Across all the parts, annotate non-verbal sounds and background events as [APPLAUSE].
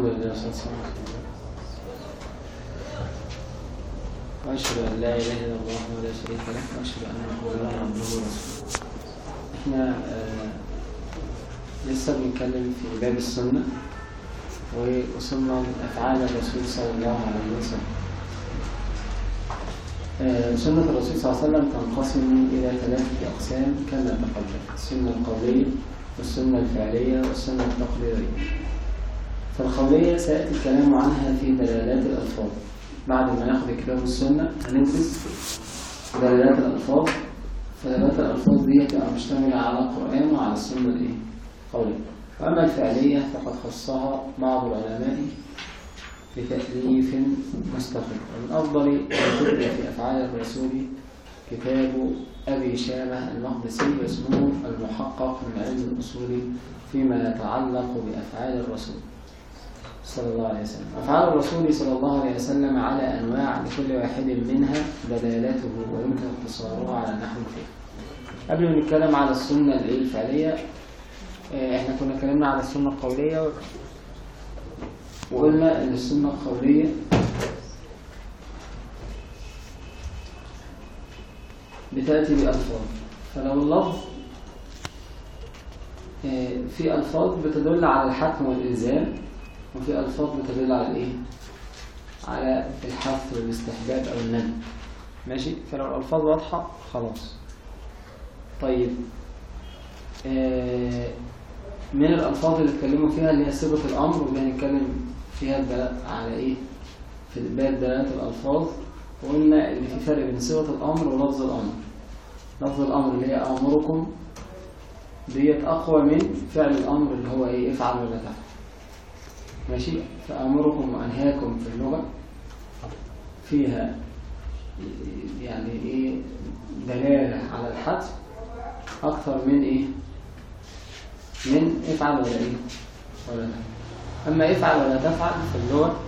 الحمد لله والصلاة والسلام على رسول الله وأشهد أن لا إله إلا الله ولا شريك له وأشهد أن محمدا عبده ورسوله. إحنا آه، لسه بنتكلم في باب السنة ووصلنا لأفعال الرسول صلى الله عليه وسلم. آه، سنة الرسول صلى الله عليه وسلم تنقسم إلى ثلاثة أقسام كما تقدم السنة القولية والسنة الفعلية والسنة التقريرية فالقولية سيأتي الكلام عنها في دلالات الألفاظ. بعد ما ناخد كتاب السنة هندرس دلالات الألفاظ. فدلالات الألفاظ دي تبقى مشتملة على القرآن وعلى السنة الإيه؟ القولية وأما الفعلية فقد خصها بعض العلماء بتأليف مستقل. ومن أفضل الكتب في أفعال الرسول كتاب أبي شامة المقدسي اسمه المحقق من علم الأصول فيما يتعلق بأفعال الرسول. صلى الله عليه وسلم. أفعال الرسول صلى الله عليه وسلم على أنواع لكل واحد منها دلالته ويمكن اختصارها على نحو فيه. قبل ما نتكلم على السنة الفعلية آه، إحنا كنا اتكلمنا على السنة القولية وقلنا إن السنة القولية بتأتي بألفاظ. فلو اللفظ آه، في ألفاظ بتدل على الحكم والإلزام. وفي ألفاظ بتدل على الإيه؟ على الحث والاستحباب أو الندب ماشي؟ فلو الألفاظ واضحة خلاص. طيب. آه، من الألفاظ اللي اتكلموا فيها اللي هي صيغة الأمر واللي هنتكلم فيها على إيه؟ في باب دلالات الألفاظ وقلنا إن في فرق بين صيغة الأمر ولفظ الأمر. لفظ الأمر اللي هي أمركم ديت أقوى من فعل الأمر اللي هو إيه؟ افعل ولا تفعل. ماشي؟ فأمركم وأنهاكم في اللغة فيها يعني إيه؟ دلالة على الحذف أكثر من إيه؟ من افعل ولا إيه؟ ولا تفعل أما افعل ولا تفعل في اللغة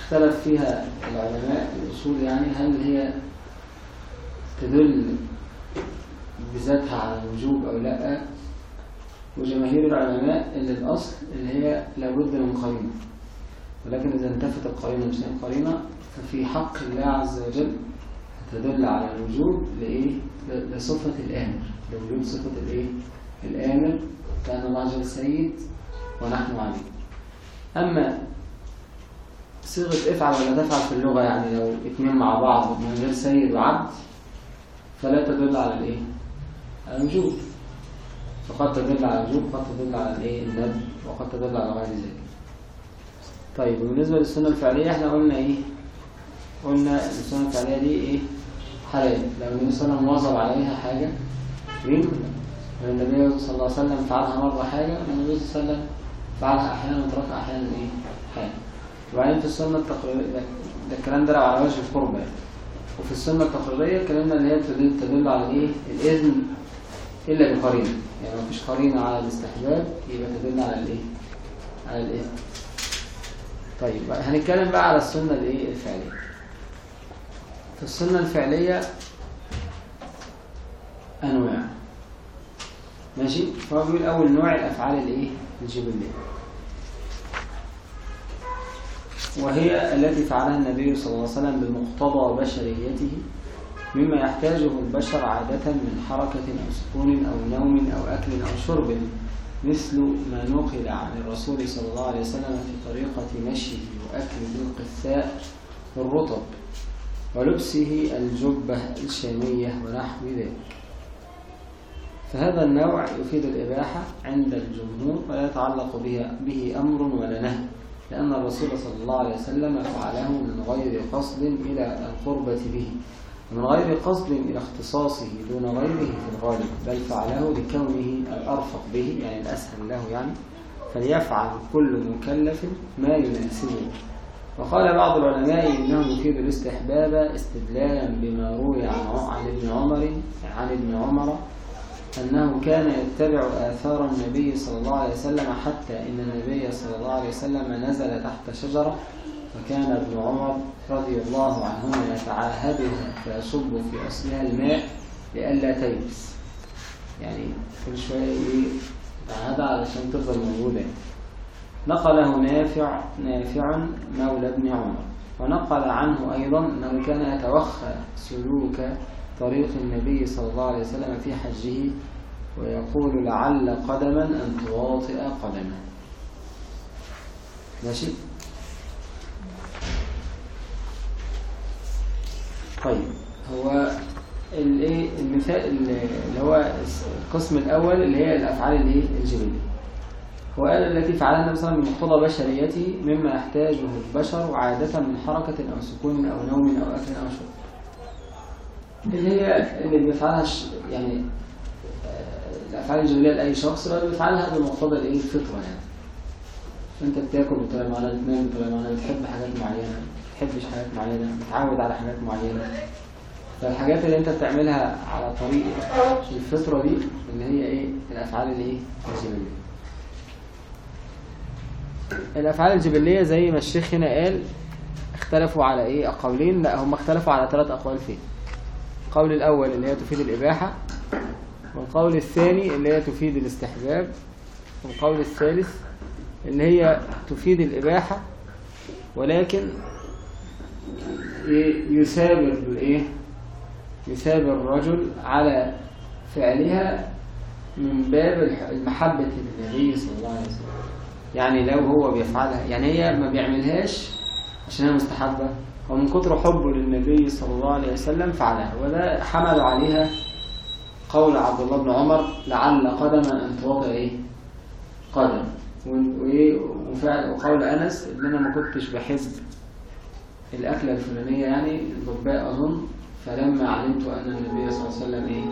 اختلف فيها العلماء الأصول يعني هل هي تدل بذاتها على الوجوب أو لأ؟ وجماهير العلماء اللي الأصل اللي هي لابد من قرينة ولكن إذا انتفت القرينة مش قرينة ففي حق الله عز وجل تدل على الوجوب لإيه؟ لصفة الآمر لوجود صفة الإيه؟ الآمر كان الله عز سيد ونحن عبيد أما صيغة افعل ولا تفعل في اللغة يعني لو اتنين مع بعض من غير سيد وعبد فلا تدل على الإيه؟ على الوجوب فقد تدل على الوجوب وقد تدل على الإيه؟ الندب وقد تدل على غير ذلك. طيب وبالنسبة للسنة الفعلية إحنا قلنا إيه؟ قلنا السنة الفعلية دي إيه؟ حلال. لو النبي صلى الله عليه وسلم واظب عليها حاجة يمكن. النبي صلى الله عليه وسلم فعلها مرة حاجة والنبي صلى الله عليه وسلم فعلها أحيانا وتركها أحيانا إيه؟ حاجة وبعدين في السنة التقريرية ده, الكلام ده على وجه القربة يعني. وفي السنة التقريرية كلامنا اللي هي تدل, على إيه؟ الإذن إلا بقرينة يعني لو مفيش قرينة على الاستحباب يبقى تدل على الإيه؟ على الإذن طيب هنتكلم بقى على السنة الإيه؟ الفعلية. في السنة الفعلية أنواع. ماشي؟ فهو بيقول أول نوع الأفعال الإيه؟ الجبلية. وهي التي فعلها النبي صلى الله عليه وسلم بمقتضى بشريته. مما يحتاجه البشر عادة من حركة أو سكون أو نوم أو أكل أو شرب مثل ما نقل عن الرسول صلى الله عليه وسلم في طريقة مشيه وأكله القثاء والرطب ولبسه الجبة الشامية ونحو ذلك. فهذا النوع يفيد الإباحة عند الجمهور ولا يتعلق به, به أمر ولا نهي لأن الرسول صلى الله عليه وسلم فعله من غير قصد إلى القربة به. ومن غير قصد إلى اختصاصه دون غيره في الغالب بل فعله لكونه الأرفق به يعني الأسهل له يعني فليفعل كل مكلف ما يناسبه. وقال بعض العلماء إنه يفيد الاستحباب استدلالا بما روي عن ابن عمر عن ابن عمر أنه كان يتبع آثار النبي صلى الله عليه وسلم حتى إن النبي صلى الله عليه وسلم نزل تحت شجرة فكان ابن عمر رضي الله عنهما يتعاهدها فيصب في أصلها الماء لئلا تيبس يعني كل شوية إيه علشان تفضل موجودة. نقله نافع نافع مولى ابن عمر. ونقل عنه أيضا أنه كان يتوخى سلوك طريق النبي صلى الله عليه وسلم في حجه ويقول لعل قدما أن تواطئ قدما. ماشي؟ طيب هو الايه المثال اللي هو القسم الأول اللي هي الأفعال الايه الجبليه هو قال التي فعلها النبي صلى الله عليه وسلم من مقتضى بشريته مما يحتاجه البشر عادة من حركة أو سكون أو نوم أو أكل أو شرب. اللي هي اللي بيفعلها يعني الأفعال الجبلية لأي شخص؟ بقى بيفعلها بمقتضى الإيه؟ الفطرة يعني. أنت بتاكل بطريقة معينة بتنام بطريقة معينة بتحب حاجات معينة. بتحبش حاجات معينة متعود على حاجات معينة. فالحاجات اللي أنت بتعملها على طريق الفطرة دي اللي هي إيه؟ الأفعال الإيه الجبلية. الأفعال الجبلية زي ما الشيخ هنا قال اختلفوا على إيه؟ قولين لا هم اختلفوا على ثلاث أقوال فيه. القول الأول اللي هي تفيد الإباحة والقول الثاني اللي هي تفيد الاستحباب والقول الثالث اللي هي تفيد الإباحة ولكن يثابر الايه يثابر الرجل على فعلها من باب المحبة للنبي صلى الله عليه وسلم. يعني لو هو بيفعلها يعني هي ما بيعملهاش عشان هي مستحبة. هو من كتر حبه للنبي صلى الله عليه وسلم فعلها وده حمل عليها قول عبد الله بن عمر لعل قدما أن توضع إيه؟ قدم. وفعل وقول أنس إن أنا ما كنتش بحب الأكلة الفلانية يعني الضباء أظن فلما علمت أن النبي صلى الله عليه وسلم إيه؟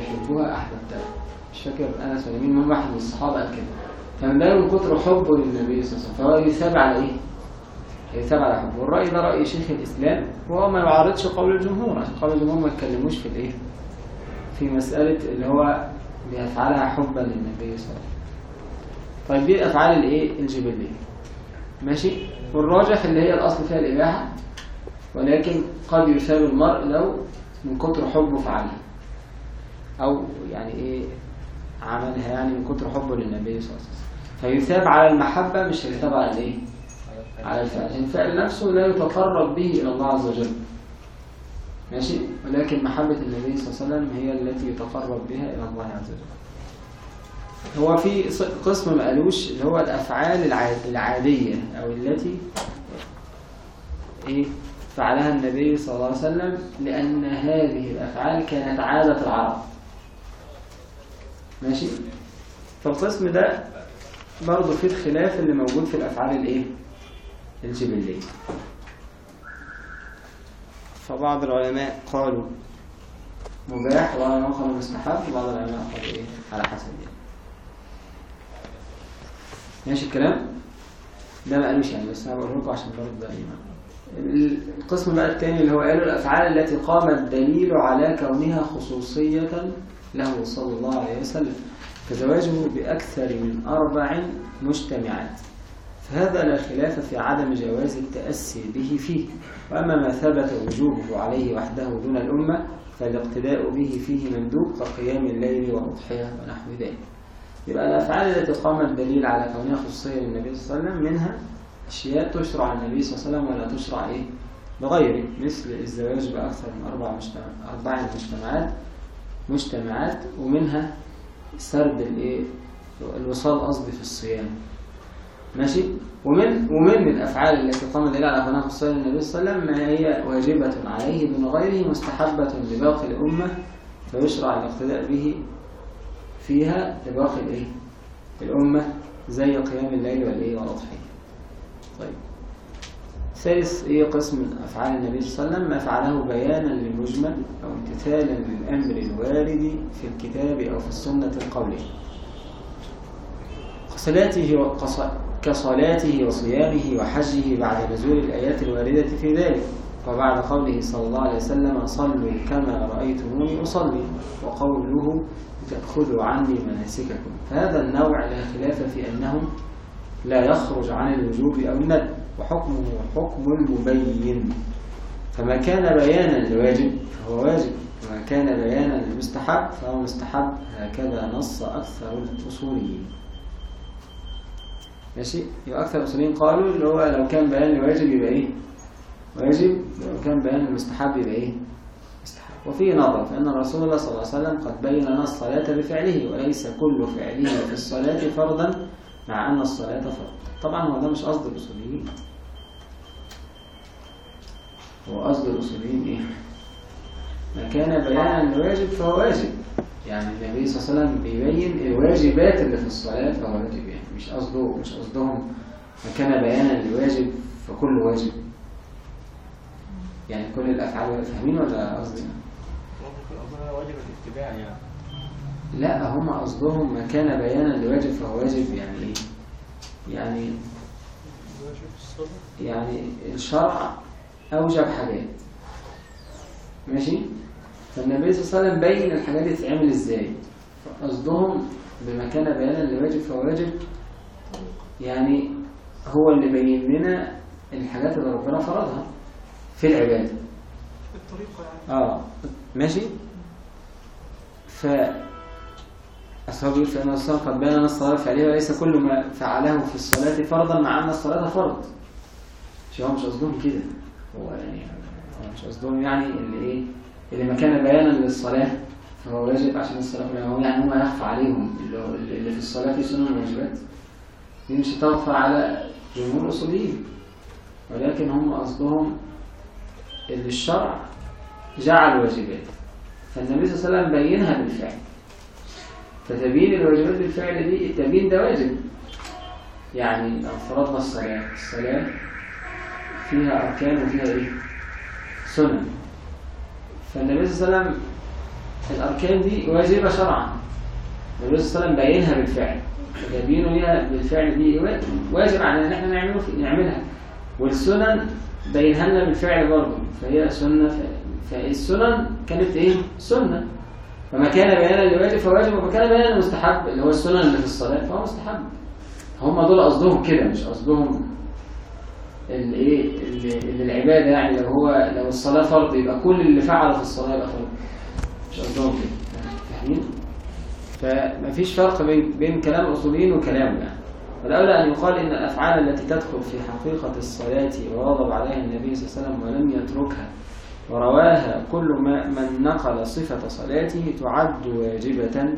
يحبها أحببتها. مش فاكر أنس ولا مين من واحد من الصحابة قال كده. فمن ده من كتر حبه للنبي صلى الله عليه وسلم. فهو يثاب على إيه؟ يثاب على حبه. والرأي ده رأي شيخ الإسلام وهو ما يعارضش قول الجمهور. عشان قول الجمهور ما يتكلموش في الإيه؟ في مسألة اللي هو بيفعلها حبا للنبي صلى الله عليه وسلم. طيب دي الأفعال الإيه؟ الجبلية. ماشي؟ والراجح اللي هي الأصل فيها الإباحة ولكن قد يثاب المرء لو من كتر حبه فعلها. أو يعني إيه عملها يعني من كتر حبه للنبي صلى الله عليه وسلم. فيثاب على المحبة مش هيثاب على الإيه؟ على الفعل. الفعل نفسه لا يتقرب به إلى الله عز وجل. ماشي؟ ولكن محبة النبي صلى الله عليه وسلم هي التي يتقرب بها إلى الله عز وجل. هو في قسم ما قالوش اللي هو الأفعال الع- العادية أو التي إيه فعلها النبي صلى الله عليه وسلم لأن هذه الأفعال كانت عادة العرب. ماشي؟ فالقسم ده برضه فيه الخلاف اللي موجود في الأفعال الإيه؟ الجبلية. فبعض العلماء قالوا مباح وبعض العلماء قالوا مستحب وبعض العلماء قالوا إيه؟ على حسب يعني. ماشي الكلام؟ ده ما قالوش يعني بس أنا بقول لكم عشان برضه القسم بقى الثاني اللي هو قالوا الأفعال التي قام الدليل على كونها خصوصية له صلى الله عليه وسلم كزواجه بأكثر من أربع مجتمعات. فهذا لا خلاف في عدم جواز التأسي به فيه. وأما ما ثبت وجوبه عليه وحده دون الأمة فالاقتداء به فيه مندوب كقيام الليل والاضحيه ونحو ذلك. يبقى الأفعال التي قام الدليل على كونها خصوصية للنبي صلى الله عليه وسلم منها أشياء تشرع للنبي صلى الله عليه وسلم ولا تشرع إيه؟ بغيره مثل الزواج بأكثر من أربع مجتمع أربع مجتمعات مجتمعات ومنها سرد الإيه؟ الوصال قصدي في الصيام. ماشي؟ ومن ومن الأفعال التي قام الدليل على كونها خصوصية للنبي صلى الله عليه وسلم ما هي واجبة عليه دون غيره مستحبة لباقي الأمة فيشرع الاقتداء به فيها لباقي الإيه؟ الأمة زي قيام الليل والإيه والأضحية. طيب. ثالث إيه قسم أفعال النبي صلى الله عليه وسلم؟ ما فعله بيانا للمجمل أو امتثالا للأمر الوارد في الكتاب أو في السنة القولية كصلاته. كصلاته وصيامه وحجه بعد نزول الآيات الواردة في ذلك. وبعد قوله صلى الله عليه وسلم صلوا كما رأيتموني أصلي. وقوله تأخذوا عني مناسككم. فهذا النوع لا خلاف في أنه لا يخرج عن الوجوب أو الندب وحكمه حكم المبين. فما كان بيانا لواجب فهو واجب وما كان بيانا لمستحب فهو مستحب. هكذا نص أكثر الأصوليين. ماشي؟ يبقى أكثر الأصوليين قالوا اللي هو لو كان بيان لواجب يبقى إيه؟ واجب لو كان بيان المستحب يبقى إيه؟ وفيه نظر فإن الرسول صلى الله عليه وسلم قد بين لنا الصلاة بفعله وليس كل فعله في الصلاة فرضا مع أن الصلاة فرض. طبعا هو ده مش قصد الأصوليين. هو قصد الأصوليين إيه؟ ما كان بيانا لواجب فهو واجب. يعني النبي صلى الله عليه وسلم بيبين الواجبات اللي في الصلاة فهو واجب. يعني مش قصده مش قصدهم. ما كان بيانا لواجب فكل واجب. يعني كل الأفعال فاهمين ولا قصدي؟ واجب الاتباع يعني. لا هم قصدهم ما كان بيانا لواجب فهو واجب يعني إيه؟ يعني يعني الشرع أوجب حاجات. ماشي؟ فالنبي صلى الله عليه وسلم بين الحاجات دي تتعمل إزاي؟ قصدهم بما كان بيانا لواجب فهو واجب. يعني هو اللي بين لنا الحاجات اللي ربنا فرضها في العبادة. الطريقة يعني. آه. ماشي؟ ف يقول فإن الصلاة قد بين الصلاة فعليه وليس كل ما فعله في الصلاة فرضا مع أن الصلاة فرض. مش هو مش قصدهم كده. هو يعني مش قصدهم يعني اللي إيه؟ اللي ما كان بيانا للصلاة فهو واجب عشان الصلاة. يعني هم يخفى عليهم. اللي, اللي في الصلاة في سنن وواجبات دي مش هتخفى على جمهور الأصوليين. ولكن هم قصدهم اللي الشرع جعل واجبات فالنبي صلى الله عليه وسلم بينها بالفعل. فتبيين الواجبات بالفعل دي التبيين ده واجب. يعني لو فرضنا الصلاة. الصلاة فيها أركان وفيها إيه؟ سنن. فالنبي صلى الله عليه وسلم الأركان دي واجبة شرعا. النبي صلى الله عليه وسلم بينها بالفعل. فتبيينه ليها بالفعل دي واجب علينا إن إحنا نعمله نعملها. والسنن بينها لنا بالفعل برضه. فهي سنة فالسنن كانت إيه؟ سنة. فما كان بيانا لواجب فواجب وما كان بيانا لمستحب اللي هو السنن اللي في الصلاة فهو مستحب. هم دول قصدهم كده مش قصدهم الايه العبادة يعني. لو هو لو الصلاة فرض يبقى كل اللي فعله في الصلاة يبقى فرض. مش قصدهم كده. فاهمين؟ فمفيش فرق بين بين كلام الاصوليين وكلامه يعني. والأولى أن يقال إن الأفعال التي تدخل في حقيقة الصلاة وواظب عليها النبي صلى الله عليه وسلم ولم يتركها. ورواها كل ما من نقل صفة صلاته تعد واجبة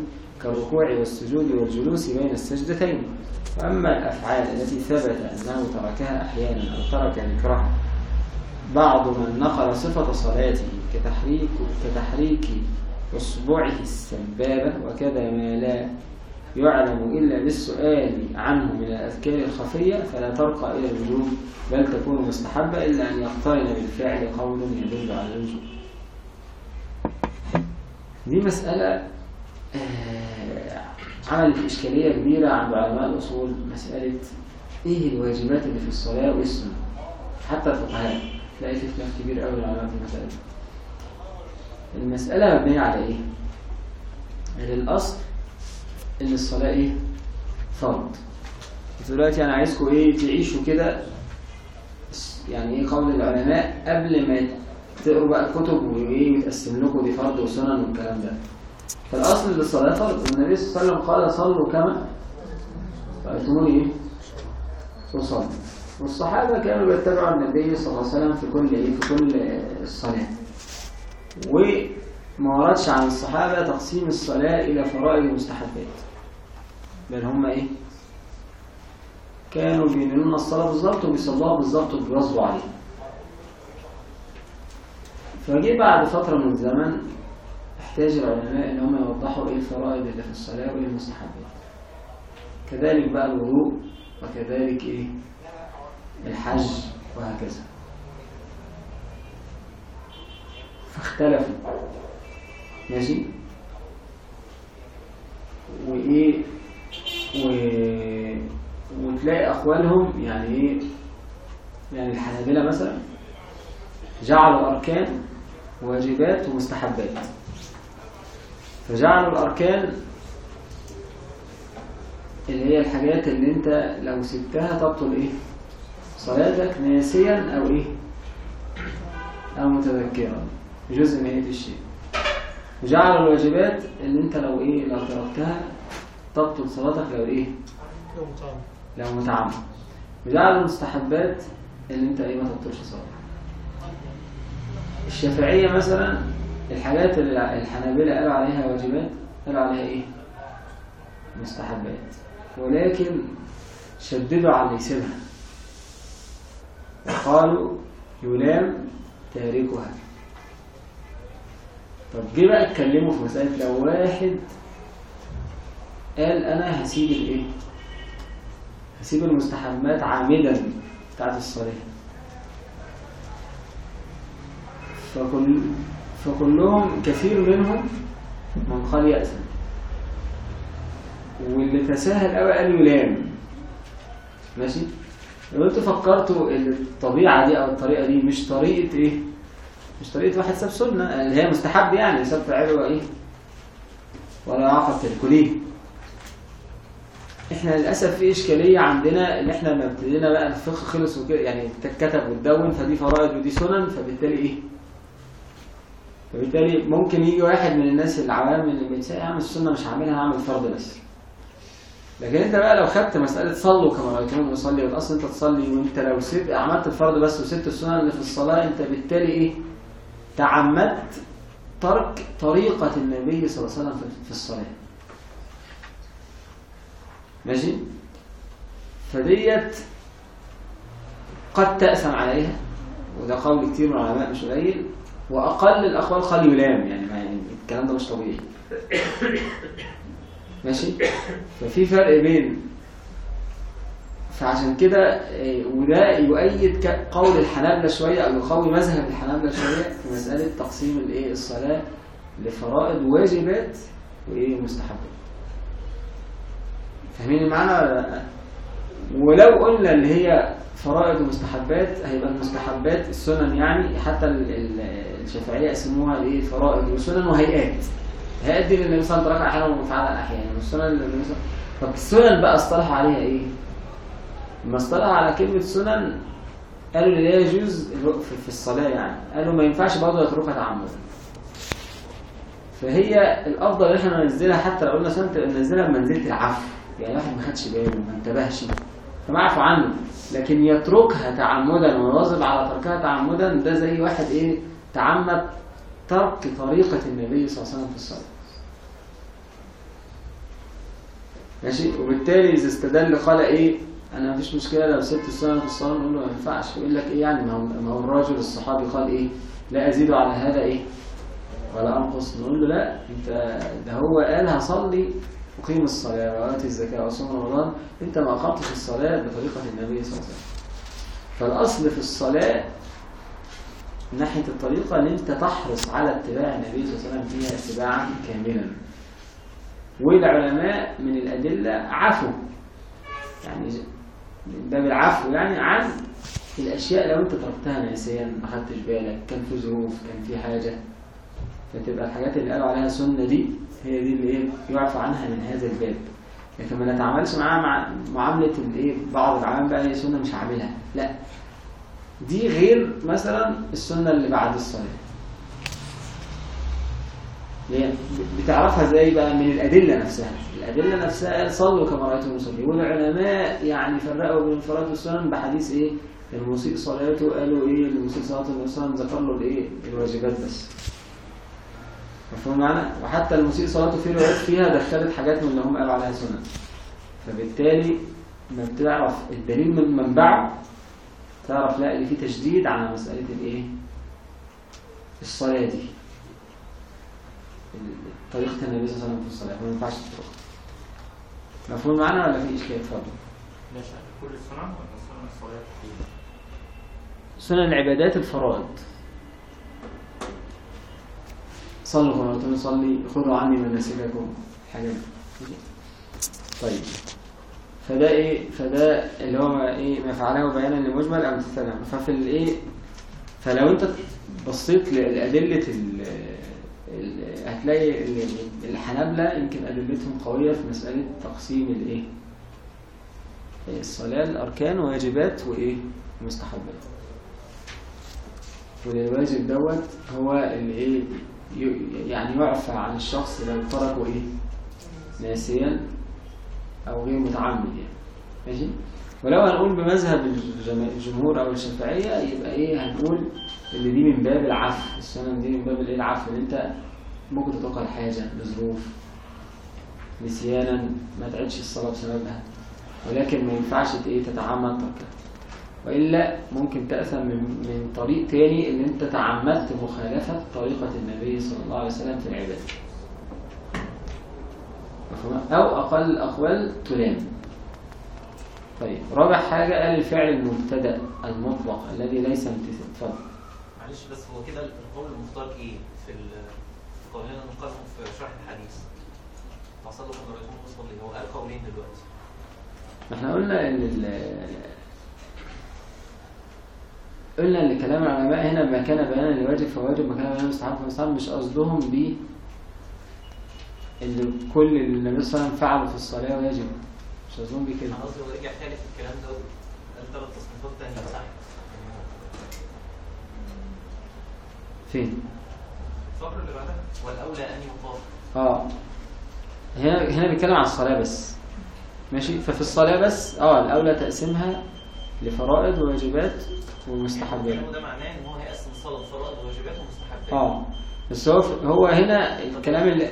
كالركوع والسجود والجلوس بين السجدتين وأما الأفعال التي ثبت أنه تركها أحيانا أو ترك ذكرها بعض من نقل صفة صلاته كتحريك كتحريك إصبعه السبابة وكذا ما لا يعلم إلا بالسؤال عنه من الأذكار الخفية فلا ترقى إلى الوجوب بل تكون مستحبة إلا أن يقترن بالفعل قول يدل على الوجوب دي مسألة آه، عملت إشكالية كبيرة عند علماء الأصول مسألة إيه الواجبات اللي في الصلاة وإيه السنة حتى الفقهاء تلاقي في اختلاف كبير قوي العلماء في المسألة دي. المسألة مبنية على إيه؟ الأصل إن الصلاة إيه؟ فرض. دلوقتي أنا عايزكم إيه؟ تعيشوا كده يعني إيه؟ قول العلماء قبل ما تقروا بقى الكتب وإيه؟ ويتقسم لكم دي فرض وسنن والكلام ده. فالأصل إن الصلاة فرض. والنبي صلى الله عليه وسلم قال صلوا كما؟ رأيتموني إيه؟ وصلوا والصحابة كانوا بيتبعوا النبي صلى الله عليه وسلم في كل إيه؟ في كل الصلاة. وما وردش عن الصحابة تقسيم الصلاة إلى فرائض ومستحبات. بل هم إيه؟ كانوا بينلون الصلاة بالظبط وبيصلوها بالظبط وبيواظبوا عليها. فجي بعد فترة من الزمن احتاج العلماء إن هم يوضحوا إيه الفرائض اللي في الصلاة وإيه المستحبات. كذلك بقى الوضوء وكذلك إيه؟ الحج وهكذا. فاختلفوا. ماشي؟ وإيه؟ و... وتلاقي اقوالهم يعني إيه؟ يعني الحنابلة مثلا جعلوا اركان واجبات ومستحبات. فجعلوا الأركان اللي هي الحاجات اللي أنت لو سبتها تبطل إيه؟ صلاتك ناسيا أو إيه؟ أو متذكرا. جزء من هذه الشيء. وجعل الواجبات اللي أنت لو إيه؟ لو تركتها تبطل صلاتك لو إيه؟ لو متعمد. لو متعمد. وجعل المستحبات اللي أنت إيه ما تبطلش صلاتك الشافعية مثلا الحاجات اللي الحنابلة قالوا عليها واجبات قالوا عليها إيه؟ مستحبات. ولكن شددوا على اللي يسيبها. وقالوا يلام تاركها. طب جه بقى اتكلموا في مسألة لو واحد قال أنا هسيب الإيه؟ هسيب المستحبات عامدا بتاعت الصلاة. فكل فكلهم كثير منهم من قال يأثم واللي تساهل قوي قال يلام ماشي؟ لو أنتوا فكرتوا الطبيعة دي أو الطريقة دي مش طريقة إيه؟ مش طريقة واحد ساب سنة اللي هي مستحب يعني ساب فعله إيه؟ ولا يعاقب تركه إحنا للأسف في إشكالية عندنا إن إحنا لما ابتدينا بقى الفقه خلص وكده يعني اتكتب واتدون فدي فرائض ودي سنن فبالتالي إيه؟ فبالتالي ممكن يجي واحد من الناس العوام اللي بيتسال اعمل السنة مش هعملها هعمل فرض بس. لكن أنت بقى لو خدت مسألة صلوا كما رايتموني يصلي والأصل أنت تصلي وأنت لو سبت عملت الفرض بس وسبت السنن اللي في الصلاة أنت بالتالي إيه؟ تعمدت ترك طريقة النبي صلى الله عليه وسلم في الصلاة. ماشي؟ فديت قد تأثم عليها وده قول كتير من العلماء مش قليل وأقل الأقوال قال يلام يعني, يعني الكلام ده مش طبيعي. ماشي؟ ففي فرق بين فعشان كده وده يؤيد قول الحنابلة شوية أو يقوي مذهب الحنابلة شوية في مسألة تقسيم الإيه الصلاة لفرائض واجبات وإيه مستحبات. فاهمين المعنى؟ ولا لا ولو قلنا اللي هي فرائض ومستحبات هيبقى المستحبات السنن يعني حتى الشافعية يقسموها لايه فرائض وسنن وهيئات. الهيئات دي اللي مثلا تركها أحيانا ومفعلها أحيانا والسنن اللي مثلا طب السنن بقى اصطلح عليها إيه؟ لما اصطلح على كلمة سنن قالوا لا يجوز في الصلاة يعني. قالوا ما ينفعش برضه يتركها تعمدا فهي الأفضل إن إحنا ننزلها حتى لو قلنا سنه ننزلها بمنزلة العفو. يعني واحد ما خدش باله ما انتبهش. فمعفو عنه. لكن يتركها تعمدا ويواظب على تركها تعمدا ده زي واحد إيه تعمد ترك طريقة النبي صلى الله عليه وسلم في الصلاة. ماشي؟ وبالتالي إذا استدل قال إيه أنا مفيش مشكلة لو سبت السنة في الصلاة نقول له ما ينفعش. يقول لك إيه يعني؟ ما هو ما هو الراجل الصحابي قال إيه لا أزيد على هذا إيه ولا أنقص. نقول له لا أنت ده هو قال هصلي أقيم الصلاة وآتي الزكاة وصوم رمضان أنت ما أقمتش الصلاة بطريقة النبي صلى الله عليه وسلم. فالأصل في الصلاة من ناحية الطريقة أن أنت تحرص على اتباع النبي صلى الله عليه وسلم فيها اتباعا كاملا. والعلماء من الأدلة عفوا. يعني ده بالعفو يعني عن الأشياء لو أنت تركتها ناسيا ما خدتش بالك كان في ظروف كان في حاجة. فتبقى الحاجات اللي قالوا عليها سنة دي هي دي اللي إيه يعفى عنها من هذا الباب. لكن ما نتعاملش معاها مع معاملة الايه بعض العوام بقى هي سنة مش هعملها لا. دي غير مثلا السنة اللي بعد الصلاة. ليه؟ بتعرفها إزاي بقى؟ من الأدلة نفسها. الأدلة نفسها صلوا كما رأيتم يصلي. والعلماء يعني فرقوا بين الفرائض والسنن بحديث إيه؟ المسيء صلاته قالوا إيه؟ المسيء صلاته النبي ذكر له الإيه؟ الواجبات بس. مفهوم معنا وحتى المسيء صلاته في روايات فيها دخلت حاجات من اللي هم قالوا عليها سنن فبالتالي ما بتعرف الدليل من منبعه تعرف لا اللي فيه تشديد على مسألة الإيه؟ الصلاة دي. طريقة النبي صلى الله عليه وسلم في الصلاة ما ينفعش تترك مفهوم معنا ولا في إشكال؟ اتفضل. كل السنن ولا سنن الصلاة؟ سنن العبادات الفرائض. صلوا كما قلت صلي خذوا عني مناسككم حاجة. طيب. فده إيه؟ فده اللي هو ما إيه؟ ما فعله بيانا لمجمل امتثالا ففي الايه فلو أنت بصيت لأدلة هتلاقي الحنابلة يمكن أدلتهم قوية في مسألة تقسيم الايه الصلاة الأركان وواجبات وإيه؟ مستحبات. وللواجب دوت هو اللي ي- يعني يعفى عن الشخص لو تركه إيه؟ ناسيا أو غير متعمد يعني. ماشي؟ ولو هنقول بمذهب الجمهور أو الشافعية يبقى إيه؟ هنقول اللي دي من باب العفو. السنن دي من باب الايه العفو. إن أنت ممكن تتوقع حاجة لظروف نسيانا ما تعيدش الصلاة بسببها. ولكن ما ينفعش إيه؟ تتعمد تركها وإلا ممكن تأثم من من طريق تاني إن أنت تعمدت مخالفة طريقة النبي صلى الله عليه وسلم في العبادة. مفهوم؟ أو أقل الاقوال تلام. طيب رابع حاجة قال الفعل المبتدأ المطلق الذي ليس امتثال اتفضل. معلش بس هو كده القول المختار إيه؟ في ال- في قولنا نقلهم في شرح الحديث. فصلوا كما رأيتم مصلي هو قال قولين دلوقتي. ما إحنا قلنا إن ال- قلنا أن كلام العلماء هنا ما كان بيانا لواجب فواجب ما كان بيانا مستحب فمستحب مش قصدهم ب إن كل اللي النبي صلى الله عليه وسلم فعله في الصلاة واجب مش قصدهم بكده. أنا قصدي هو رجع خالف الكلام ده قال ثلاث تصنيفات تانية صح؟ فين؟ الفقرة اللي بعدها والأولى ان يطاف آه. هنا هنا بيتكلم عن الصلاة بس. ماشي؟ ففي الصلاة بس آه الأولى تقسيمها لفرائض وواجبات ومستحبات. الكلام ده معناه إن هو هيقسم الصلاه لفرائض وواجبات ومستحبات. آه. بس هو هو هنا الكلام اللي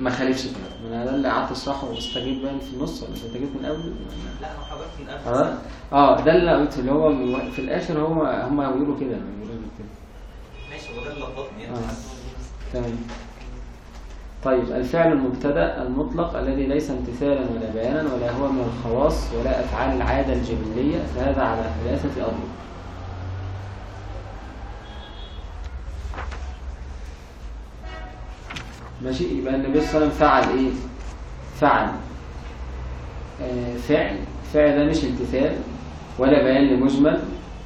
ما خالفش كده ما أنا ده اللي قعدت أشرحه واستجيب باين في النص ولا استجيب من أول؟ لا أنا حضرت من قبل. آه ده اللي قلته اللي هو في الآخر هو هم بيقولوا كده بيقولوا كده. ماشي هو ده اللي لخبطني. يعني آه. تمام. طيب الفعل المبتدأ المطلق الذي ليس امتثالا ولا بيانا ولا هو من الخواص ولا أفعال العادة الجبليه فهذا على ثلاثة أضرب. ماشي؟ يبقى النبي صلى الله عليه وسلم فعل إيه؟ فعل. آه فعل. فعل ده مش امتثال ولا بيان لمجمل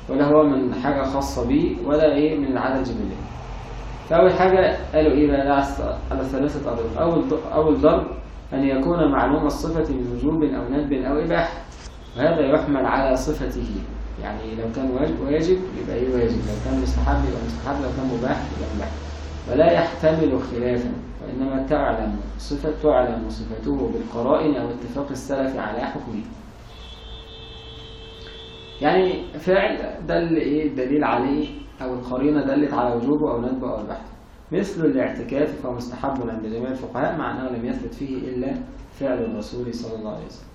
ولا هو من حاجة خاصة بيه ولا إيه؟ من العادة الجبليه فأول حاجة قالوا إيه بقى؟ ده على ثلاثة أضرب أول أول ضرب أن يكون معلوم الصفة من وجوب أو ندب أو إباحة. وهذا يحمل على صفته. يعني لو كان واجب واجب يبقى إيه واجب؟ لو كان مستحب يبقى مستحب. لو كان مباح يبقى مباح. ولا يحتمل خلافا وإنما تعلم صفة تعلم صفته بالقرائن أو اتفاق السلف على حكمه. يعني فعل دل إيه؟ الدليل عليه أو القرينة دلت على وجوبه أو ندبه أو اباحته مثل الاعتكاف فهو مستحب عند جميع الفقهاء مع انه لم يثبت فيه إلا فعل الرسول صلى الله عليه وسلم.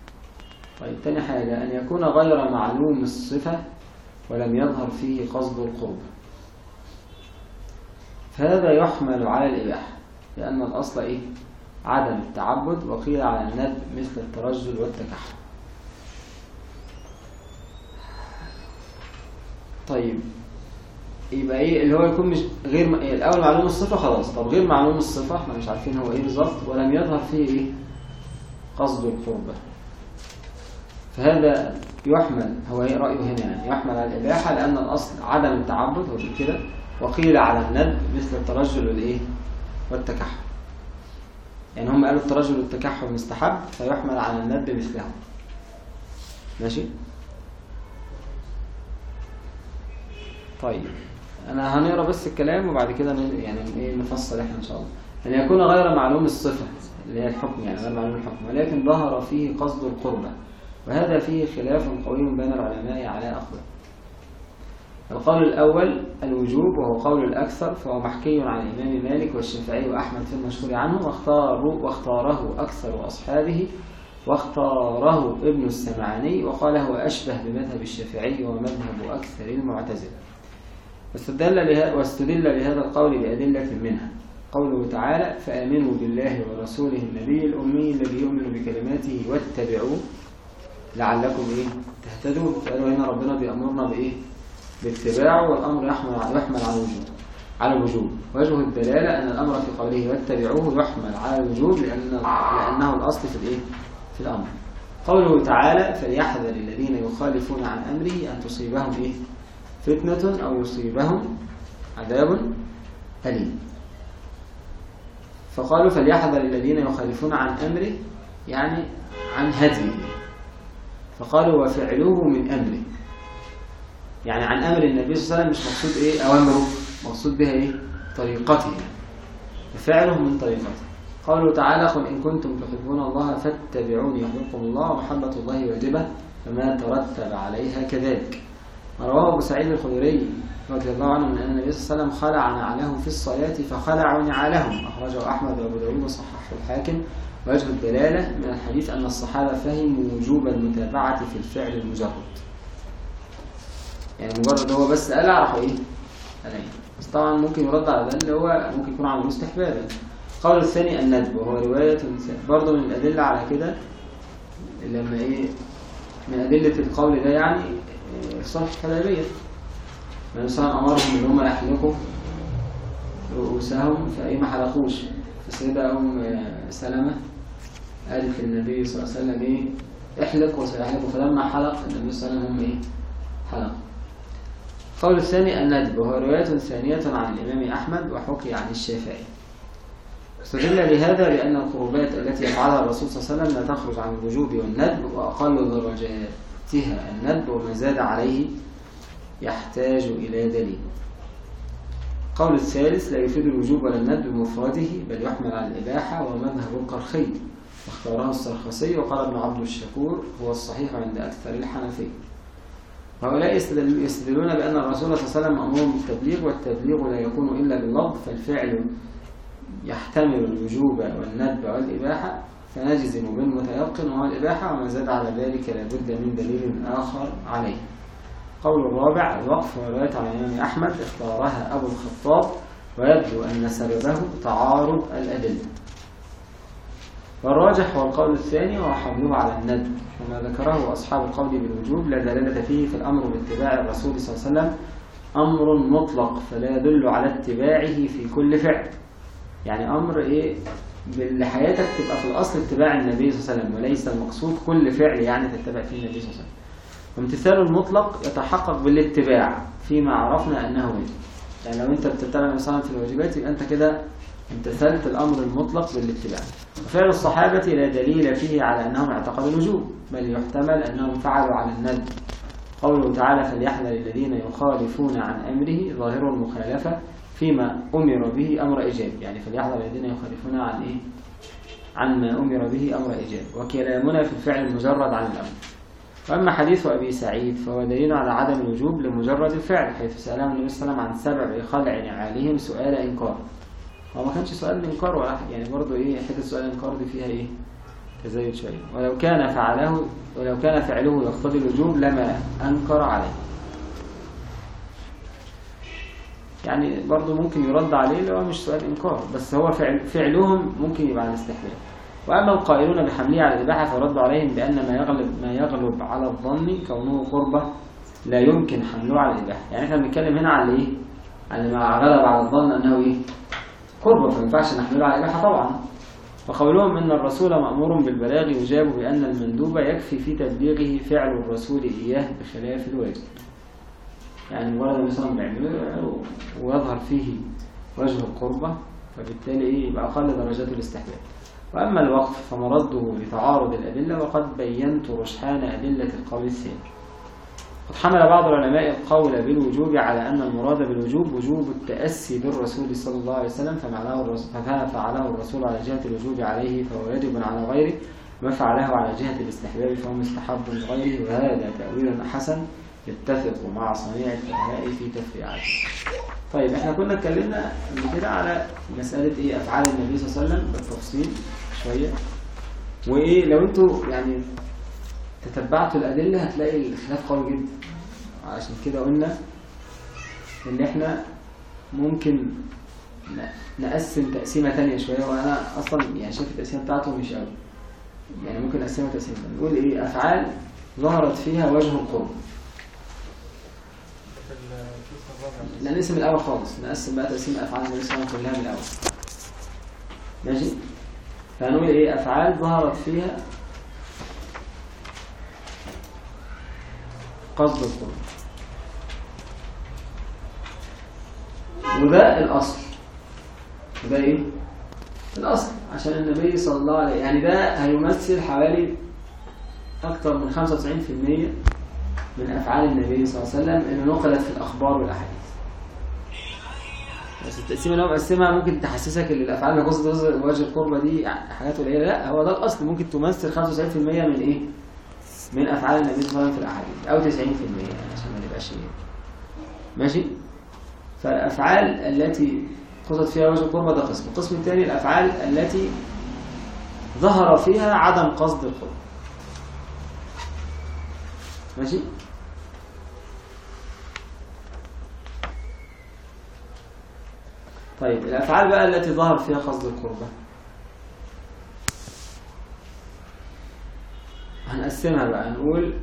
طيب تاني حاجة أن يكون غير معلوم الصفة ولم يظهر فيه قصد القرب. فهذا يحمل على الإباحة لأن الأصل إيه؟ عدم التعبد وقيل على الندب مثل الترجل والتكحل. طيب يبقى إيه؟ اللي هو يكون مش غير م... إيه الأول معلوم الصفة خلاص. طب غير معلوم الصفة إحنا مش عارفين هو إيه بالظبط ولم يظهر فيه إيه؟ قصد القربة فهذا يحمل هو إيه رأيه هنا يعني؟ يحمل على الإباحة لأن الأصل عدم التعبد هو كده وقيل على الندب مثل الترجل والايه والتكحل. يعني هم قالوا الترجل والتكحل مستحب فيحمل على الندب مثلهم ماشي؟ طيب. أنا هنقرأ بس الكلام وبعد كده يعني إيه نفصل إحنا إن شاء الله. أن يكون غير معلوم الصفة اللي هي الحكم يعني غير معلوم الحكم. ولكن ظهر فيه قصد القربة. وهذا فيه خلاف قوي بين العلماء على اقوال القول الأول الوجوب وهو قول الأكثر فهو محكي عن الإمام مالك والشافعي وأحمد في المشهور عنه واختاروا واختاره أكثر أصحابه واختاره ابن السمعاني وقال هو أشبه بمذهب الشافعي ومذهب أكثر المعتزلة. واستدل لها واستدل لهذا القول بأدلة منها. قوله تعالى فآمنوا بالله ورسوله النبي الأمي الذي يؤمن بكلماته واتبعوه لعلكم إيه؟ تهتدون. فقالوا هنا ربنا بيأمرنا بإيه؟ باتباعه والأمر يحمل يحمل على الوجوب على الوجوب. وجه الدلالة أن الأمر في قوله واتبعوه يحمل على الوجوب لأن لأنه الأصل في الإيه؟ في الأمر. قوله تعالى فليحذر الذين يخالفون عن أمره أن تصيبهم إيه؟ فتنة أو يصيبهم عذاب أليم. فقالوا فليحذر الذين يخالفون عن أمره يعني عن هديه. فقالوا وفعله من أمره. يعني عن أمر النبي صلى الله عليه وسلم مش مقصود إيه؟ أوامره مقصود بها إيه؟ طريقته. فعله من طريقته. قوله تعالى قل إن كنتم تحبون الله فاتبعوني يحببكم الله ومحبة الله واجبة فما ترتب عليها كذلك. رواه أبو سعيد الخدري رضي الله عنه أن النبي صلى الله عليه وسلم خلع نعلهم في الصلاة فخلعوا نعالهم. أخرجه أحمد وأبو داود وصححه الحاكم وجه الدلالة من الحديث أن الصحابة فهموا وجوب المتابعة في الفعل المجرد. يعني مجرد هو بس قلع راح إيه؟ قلع بس طبعا ممكن يرد على ده اللي هو ممكن يكون عمله استحبابا. القول الثاني الندب وهو رواية برضه من الأدلة على كده. لما إيه؟ من أدلة القول ده يعني صلح الحديبية النبي صلى الله عليه وسلم أمرهم إن هم يحلقوا رؤوسهم فأي ما حلقوش. فالسيدة أم سلمة قالت للنبي صلى الله عليه وسلم إيه؟ احلق وسيحلق. فلما حلق النبي صلى الله عليه وسلم إيه؟ حلق. القول الثاني الندب. وهو رواية ثانية عن الإمام أحمد وحكي عن الشافعي. استدل لهذا بأن القربات التي يفعلها الرسول صلى الله عليه وسلم لا تخرج عن الوجوب والندب وأقل درجاتها الندب وما زاد عليه يحتاج إلى دليل. قول الثالث لا يفيد الوجوب ولا الندب بمفرده بل يحمل على الإباحة ومذهب القرخي واختاره السرخسي وقال ابن عبد الشكور هو الصحيح عند أكثر الحنفية. هؤلاء يستدل- يستدلون بأن الرسول صلى الله عليه وسلم مأمور بالتبليغ والتبليغ لا يكون إلا باللفظ فالفعل يحتمل الوجوب والندب والإباحة. فنجزم بالمتيقن وهو الإباحة وما زاد على ذلك لابد من دليل آخر عليه. قول الرابع الوقف ورواية عن الإمام أحمد اختارها أبو الخطاب ويبدو أن سببه تعارض الأدلة. والراجح هو القول الثاني وهو حمله على الندب. وما ذكره أصحاب القول بالوجوب لا دلالة فيه في الأمر باتباع الرسول صلى الله عليه وسلم. أمر مطلق فلا يدل على اتباعه في كل فعل. يعني أمر إيه؟ اللي حياتك تبقى في الأصل اتباع النبي صلى الله عليه وسلم وليس المقصود كل فعل يعني تتبع فيه النبي صلى الله عليه وسلم. وامتثال المطلق يتحقق بالاتباع فيما عرفنا أنه واجب يعني لو أنت بتتبع وسلم في الواجبات يبقى أنت كده امتثلت الأمر المطلق بالاتباع. وفعل الصحابة لا دليل فيه على أنهم اعتقدوا الوجوب بل يحتمل أنهم فعلوا على الندب. قوله تعالى فليحذر الذين يخالفون عن أمره ظاهر المخالفة. فيما أمر به أمر إيجاب. يعني فليحذر الذين يخالفون عن إيه؟ عن ما أمر به أمر إيجاب. وكلامنا في الفعل المجرد عن الأمر. وأما حديث أبي سعيد فهو دليل على عدم الوجوب لمجرد الفعل حيث سألهم النبي صلى الله عليه وسلم عن سبع خلع نعالهم سؤال إنكار. هو ما كانش سؤال إنكار حاجة، يعني برضه إيه حتة سؤال إنكار دي فيها إيه؟ تزايد شوية. ولو كان فعله ولو كان فعله يقتضي الوجوب لما أنكر عليه. يعني برضه ممكن يرد عليه لو مش سؤال إنكار بس هو فعل فعلهم ممكن يبقى على الاستحلال وأما القائلون بحمله على الإباحة فردوا عليهم بأن ما يغلب ما يغلب على الظن كونه قربة لا يمكن حمله على الإباحة يعني إحنا بنتكلم هنا على إيه؟ على ما غلب على الظن أنه إيه؟ قربة فما ينفعش نحمله على الإباحة طبعا وقولهم إن الرسول مأمور بالبلاغ يجاب بأن المندوب يكفي في تبليغه فعل الرسول إياه بخلاف الواجب يعني مجرد مثلا بيعمله ويظهر فيه وجه القربة فبالتالي إيه يبقى أقل درجات الاستحباب. وأما الوقف فمرده لتعارض الأدلة وقد بينت رجحان أدلة القول الثاني قد حمل بعض العلماء القول بالوجوب على أن المراد بالوجوب وجوب التأسي بالرسول صلى الله عليه وسلم فمعناه الرسول الرسول على جهة الوجوب عليه فهو واجب على غيره ما فعله على جهة الاستحباب فهو مستحب لغيره وهذا تأويل حسن يتفق مع صنيع الفقهاء في تفريعاته. طيب إحنا كنا اتكلمنا قبل كده على مسألة إيه؟ أفعال النبي صلى الله عليه وسلم بالتفصيل شوية. وإيه؟ لو أنتوا يعني تتبعتوا الأدلة هتلاقي الخلاف قوي جدا. عشان كده قلنا إن إحنا ممكن نقسم تقسيمة تانية شوية. وأنا أصلا يعني شايف التقسيمة بتاعته مش قوي. يعني ممكن نقسمها تقسيمة. نقول إيه؟ أفعال ظهرت فيها وجه القرب. لا نقسم الأول خالص. نقسم بقى تقسيم أفعال النبي صلى الله عليه وسلم كلها من الأول. ماشي؟ فهنقول إيه؟ أفعال ظهرت فيها قصد القرب وده الأصل. وده إيه؟ الأصل. عشان النبي صلى الله عليه يعني ده هيمثل حوالي أكتر من 95% من أفعال النبي صلى الله عليه وسلم اللي نقلت في الأخبار والأحاديث. بس التقسيمة اللي هو مقسمها ممكن تحسسك إن الأفعال اللي قصد وجه القربة دي حاجات قليلة. لا هو ده الأصل. ممكن تمثل 95% من إيه؟ من أفعال النبي صلى الله عليه وسلم في الأحاديث. أو 90% يعني عشان ما نبقاش إيه. ماشي؟ فالأفعال التي قصد فيها وجه القربة ده قسم. القسم الثاني الأفعال التي ظهر فيها عدم قصد القرب ماشي؟ طيب الأفعال بقى التي ظهر فيها قصد القربة. هنقسمها بقى نقول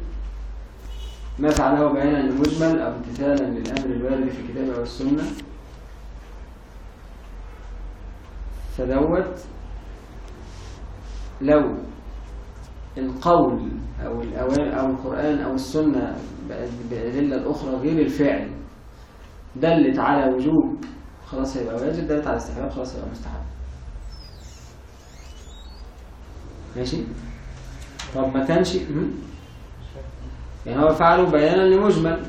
ما فعله بيانا للمجمل أو امتثالا للأمر الوارد في الكتاب أو السنة فدوت لو القول أو الأوامر أو القرآن أو السنة بأدلة الأخرى غير الفعل دلت على وجوب خلاص هيبقى واجب دلت على استحباب خلاص هيبقى مستحب. ماشي؟ طب ما كانش? يعني هو فعله بيانا لمجمل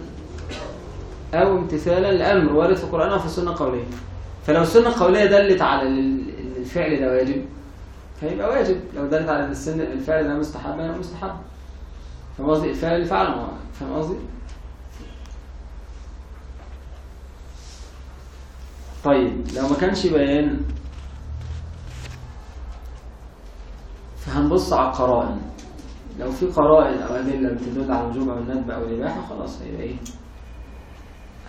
أو امتثالا لأمر وارد في القرآن أو في السنة قولية فلو السنة القولية دلت على ال- ال- الفعل ده واجب فيبقى واجب. لو دلت على إن السن الفعل ده مستحب يبقى مستحب. فاهم قصدي؟ الفعل اللي فعله فاهم قصدي؟ طيب لو ما كانش بيان فهنبص على القرائن. لو في قرائن أو أدلة بتدل على الوجوب أو الندب أو الاباحه خلاص هيبقى إيه؟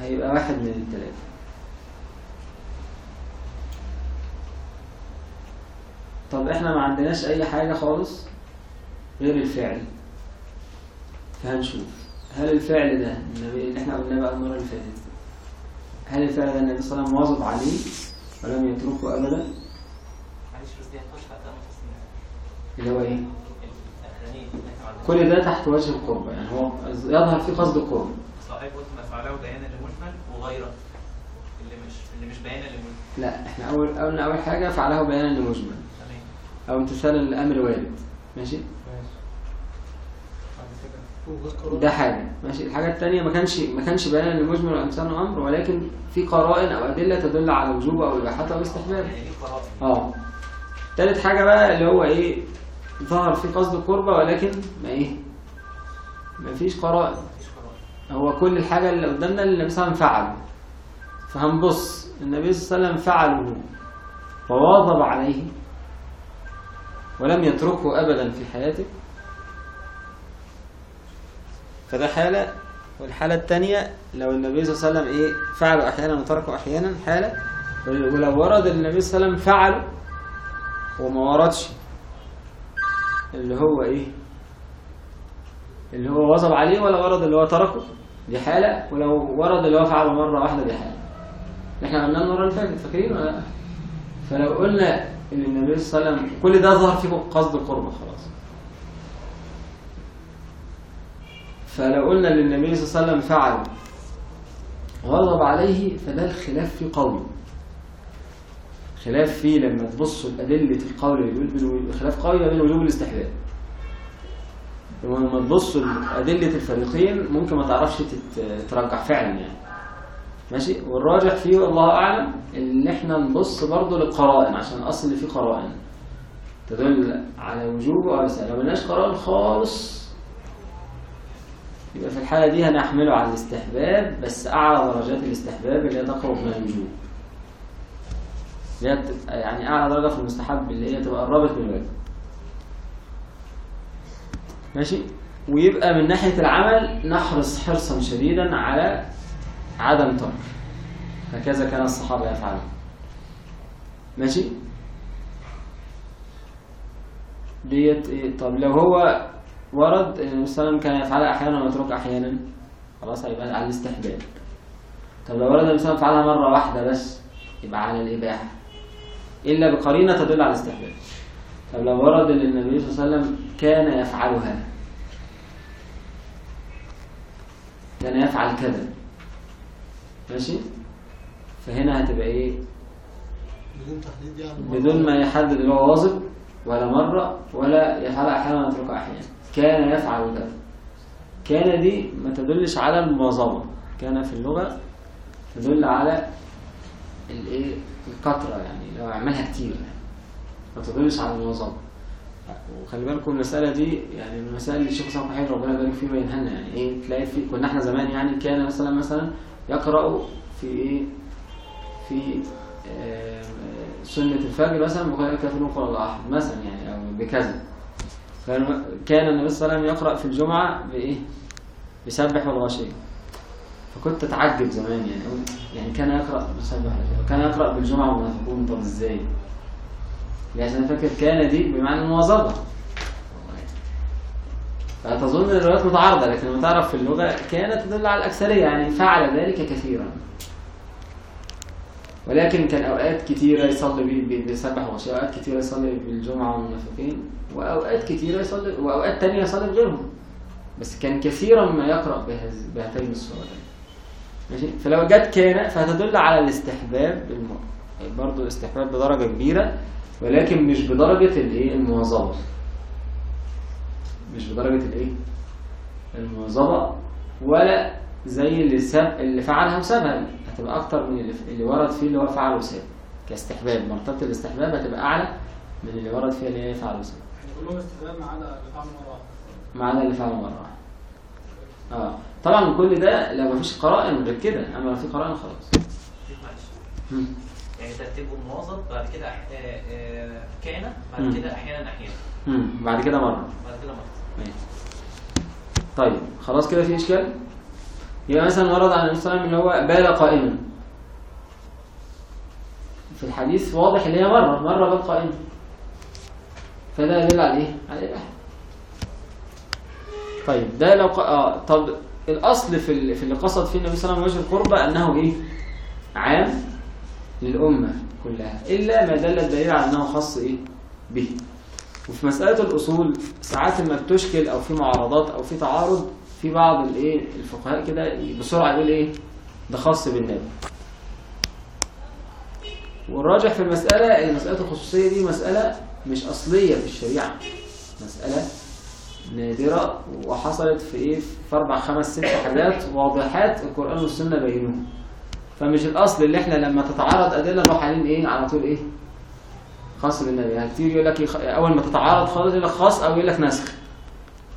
هيبقى واحد من الثلاثه طب إحنا ما عندناش أي حاجة خالص غير الفعل. فهنشوف. هل الفعل ده اللي إحنا قلناه بقى المرة اللي فاتت؟ هل الفعل ده النبي صلى الله عليه وسلم واظب عليه ولم يتركه ابدا؟ معلش بس دي هتخش على كلام التصنيع اللي هو إيه؟ عندنا كل ده تحت وجه القربة يعني هو يظهر فيه قصد القرب. صحيح قلت ما فعله بيانا للمجمل وغيره اللي مش اللي مش بيانا للمجمل لا إحنا اول قلنا أول حاجة فعله بيانا لمجمل. تمام. أو امتثالا للامر وارد ماشي؟ ده حاجة. ماشي. الحاجة التانية ما كانش ما كانش بيانا لمجمل ولا امثال أمر ولكن في قرائن أو أدلة تدل على وجوب أو اباحته أو استحباب. يعني قرائن؟ آه. تالت حاجة بقى اللي هو إيه ظهر في قصد القربة ولكن ما إيه ما فيش قرائن. هو كل الحاجة اللي قدامنا اللي النبي صلى الله عليه وسلم فعله فهنبص. النبي صلى الله عليه وسلم فعله. وواظب عليه. ولم يتركه أبدا في حياته. فده حالة والحالة الثانية لو النبي صلى الله عليه وسلم إيه فعله أحيانا وتركه أحيانا حالة ولو ورد النبي صلى الله عليه وسلم فعله وما وردش اللي هو إيه اللي هو وظب عليه ولا ورد اللي هو تركه دي حالة ولو ورد اللي هو فعله مرة واحدة دي حالة إحنا قلناه المرة اللي فاتت فاكرين ولا لأ؟ فلو قلنا إن النبي صلى الله عليه وسلم كل ده ظهر فيه قصد القربة خلاص فلو قلنا إن النبي صلى الله عليه وسلم فعل وغضب عليه فده الخلاف فيه قوي خلاف فيه لما تبصوا لأدلة القول بينه- خلاف قوي بين وجوب الاستحباب لما تبصوا لأدلة الفريقين ممكن ما تعرفش ترجح فعلا يعني. ماشي؟ والراجح فيه والله أعلم إن إحنا نبص برضه للقرائن عشان الأصل اللي فيه قرائن. تدل على وجوبه أو لو ملناش قرائن خالص يبقى في الحالة دي هنحمله على الاستحباب بس أعلى درجات الاستحباب اللي هي تقرب من الوجوب اللي يعني أعلى درجة في المستحب اللي هي تبقى قربت من الواجب ماشي؟ ويبقى من ناحية العمل نحرص حرصا شديدا على عدم ترك. هكذا كان الصحابة يفعلون. ماشي؟ ديت إيه؟ طب لو هو ورد إن النبي صلى الله عليه وسلم كان يفعلها أحيانا ويترك أحيانا. خلاص هيبقى على الاستحباب. طب لو ورد النبي صلى الله عليه وسلم فعلها مرة واحدة بس يبقى على الإباحة. إلا بقرينة تدل على الاستحباب. طب لو ورد إن النبي صلى الله عليه وسلم كان يفعلها. كان يفعل كذا. ماشي؟ فهنا هتبقى إيه؟ بدون تحديد يعني. بدون ما يحدد اللي هو واظب ولا مرة ولا يفعل أحيانا ويترك أحيانا. كان يفعل كذا كان دي ما تدلش على المواظبة كان في اللغة تدل على الايه؟ يعني لو اعملها كتير يعني. ما تدلش على المواظبة وخلي بالكم المسألة دي يعني من المسائل اللي الشيخ صلاح حيد ربنا يبارك فيه بينها لنا يعني. إيه؟ تلاقي في كنا إحنا زمان يعني كان مثلا مثلا يقرأ في إيه؟ في آه، سنة الفجر مثلا بقول كافر قول الله أحد مثلا يعني أو بكذا. كان كان النبي صلى الله عليه وسلم يقرأ في الجمعة بإيه؟ بسبح والغشية فكنت أتعجب زمان يعني يعني كان يقرأ بسبح والغشية وكان يقرأ بالجمعة والمنافقون طب إزاي؟ يعني أنا فاكر كان دي بمعنى المواظبة فتظن الروايات متعارضة لكن لما تعرف في اللغة كانت تدل على الأكثرية يعني فعل ذلك كثيرا ولكن كان أوقات كتيرة يصلي بي- بي- بيسبح وغشية أوقات كتيرة يصلي بالجمعة والمنافقين وأوقات كتيرة يصلي وأوقات تانية يصلي بغيرهم بس كان كثيرا ما يقرأ بهاتين السورتين ماشي؟ فلو جت كان فهتدل على الاستحباب الم... برضه الاستحباب بدرجة كبيرة ولكن مش بدرجة الإيه؟ المواظبة. مش بدرجة الإيه؟ المواظبة ولا زي اللي ساب اللي فعلها وسابها هتبقى أكتر من اللي, اللي ورد فيه اللي هو فعل وساب كاستحباب مرتبة الاستحباب هتبقى أعلى من اللي ورد فيها اللي هي فعل وساب يعني كلهم استخدام ما عدا اللي فعله مرة واحدة. ما عدا اللي فعله مرة واحدة. آه. طبعا كل ده لو مفيش قرائن غير كده أما لو في قرائن خلاص. يعني ترتيبه مواظب بعد كده آه، آه، كان. بعد كده أحيانا أحيانا. بعد كده مرة. بعد كده مرة. ماشي. طيب خلاص كده في إشكال؟ يبقى مثلا ورد عن النبي صلى الله عليه وسلم اللي هو بال قائما في الحديث واضح إن هي مرة مرة بال قائما فده يدل على إيه؟ على الإباحة. طيب ده لو ق... آه طب الأصل في ال... في اللي قصد فيه النبي صلى الله عليه وسلم وجه القربة أنه إيه؟ عام للأمة كلها إلا ما دل الدليل على أنه خاص إيه؟ به. وفي مسألة الأصول ساعات لما بتشكل أو في معارضات أو في تعارض في بعض الإيه الفقهاء كده بسرعة يقول إيه ده خاص بالنبي. والراجح في المسألة إن مسألة الخصوصية دي مسألة مش أصلية في الشريعة. مسألة نادرة وحصلت في إيه في أربع خمس ست حاجات واضحات القرآن والسنة بينوها فمش الأصل اللي إحنا لما تتعارض أدلة نروح عليه إيه على طول إيه خاص بالنبي. يعني كتير يقول لك. أول ما تتعارض خالص يقول لك خاص أو يقول لك نسخ.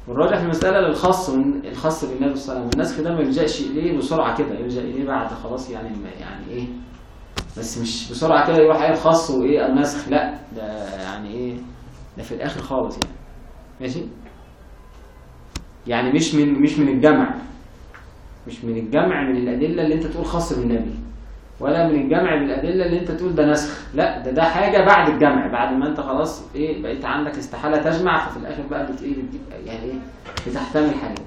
والراجح في المسألة للخاص من الخاص بالنبي صلى الله عليه وسلم. النسخ ده ما يلجأش إليه بسرعة كده يلجأ إليه بعد خلاص يعني يعني إيه بس مش بسرعة كده يروح قايل خاص وإيه النسخ لا ده يعني إيه ده في الآخر خالص يعني. ماشي؟ يعني مش من مش من الجمع. مش من الجمع من الأدلة اللي أنت تقول خاص بالنبي. ولا من الجمع بالأدلة اللي أنت تقول ده نسخ. لا ده ده حاجة بعد الجمع. بعد ما أنت خلاص إيه بقيت عندك استحالة تجمع ففي الآخر بقى بت إيه بتجيب يعني إيه بتحتمل حاجات.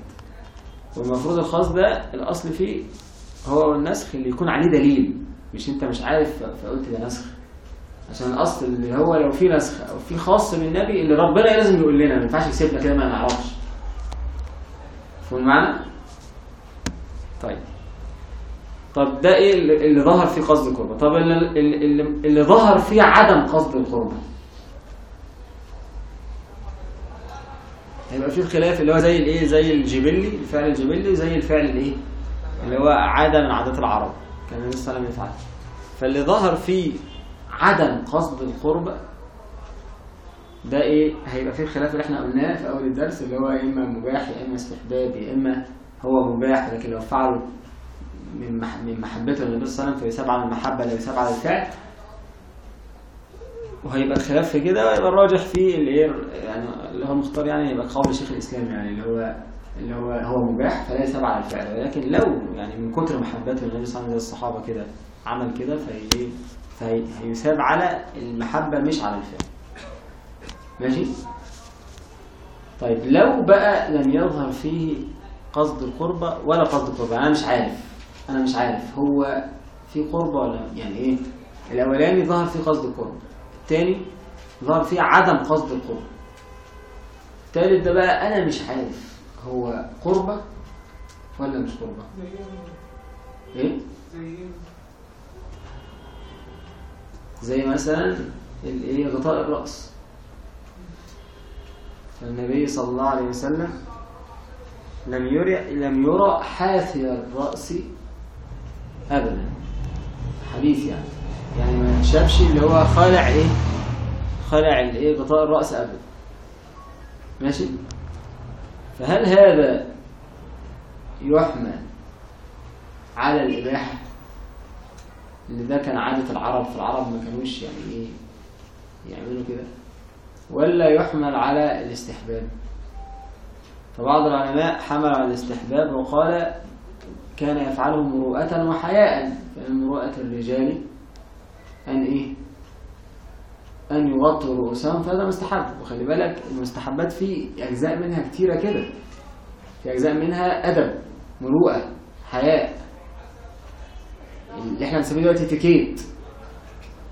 والمفروض الخاص ده الأصل فيه هو النسخ اللي يكون عليه دليل مش أنت مش عارف فقلت ده نسخ. عشان الأصل اللي هو لو في نسخ أو في خاص بالنبي اللي ربنا لازم يقول لنا ما ينفعش يسيبنا كده ما نعرفش. فاهم معانا طيب. طب ده إيه اللي ظهر فيه قصد القربة؟ طب اللي, اللي, اللي ظهر فيه عدم قصد القربة. هيبقى فيه الخلاف اللي هو زي الايه؟ زي الجبلي الفعل الجبلي وزي الفعل الايه؟ اللي هو عادة من عادات العرب. كان النبي صلى الله عليه وسلم يفعل. فاللي ظهر فيه عدم قصد القربة ده إيه؟ هيبقى فيه الخلاف اللي إحنا قلناه في أول الدرس اللي هو يا إما مباح يا إما استحباب يا إما هو مباح لكن لو فعله من. من محبته للنبي صلى الله عليه وسلم فيثاب على المحبة لا يثاب على الفعل وهيبقى الخلاف في كده ويبقى الراجح فيه اللي إيه يعني اللي هو مختار يعني يبقى قول شيخ الإسلام يعني اللي هو اللي هو هو مباح فلا يثاب على الفعل ولكن لو يعني من كتر محبته للنبي صلى الله عليه وسلم زي الصحابة كده عمل كده فهي فهيثاب على المحبة مش على الفعل. ماشي؟ طيب لو بقى لم يظهر فيه قصد القربة ولا قصد القربة أنا مش عارف. أنا مش عارف. هو في قربة ولا يعني إيه؟ الأولاني ظهر فيه قصد القربة الثاني ظهر فيه عدم قصد القربة الثالث ده بقى أنا مش عارف هو قربة ولا مش قربة. إيه؟ زي مثلا الإيه؟ غطاء الرأس. فالنبي صلى الله عليه وسلم لم يرى لم يرى حافي الرأس أبدا. حديث يعني. يعني ما شافش اللي هو خالع إيه؟ خالع الايه غطاء الرأس أبدا ماشي؟ فهل هذا يحمل على الإباحة؟ اللي ده كان عادة العرب. في العرب ما كانوش يعني إيه يعملوا كده. ولا يحمل على الاستحباب. فبعض العلماء حمل على الاستحباب وقال كان يفعله مروءة وحياء فإن مروءة الرجال أن إيه؟ أن يغطوا رؤوسهم فهذا مستحب وخلي بالك المستحبات في أجزاء منها كتيرة كده. في أجزاء منها أدب مروءة حياء. اللي إحنا بنسميه دلوقتي تيكيت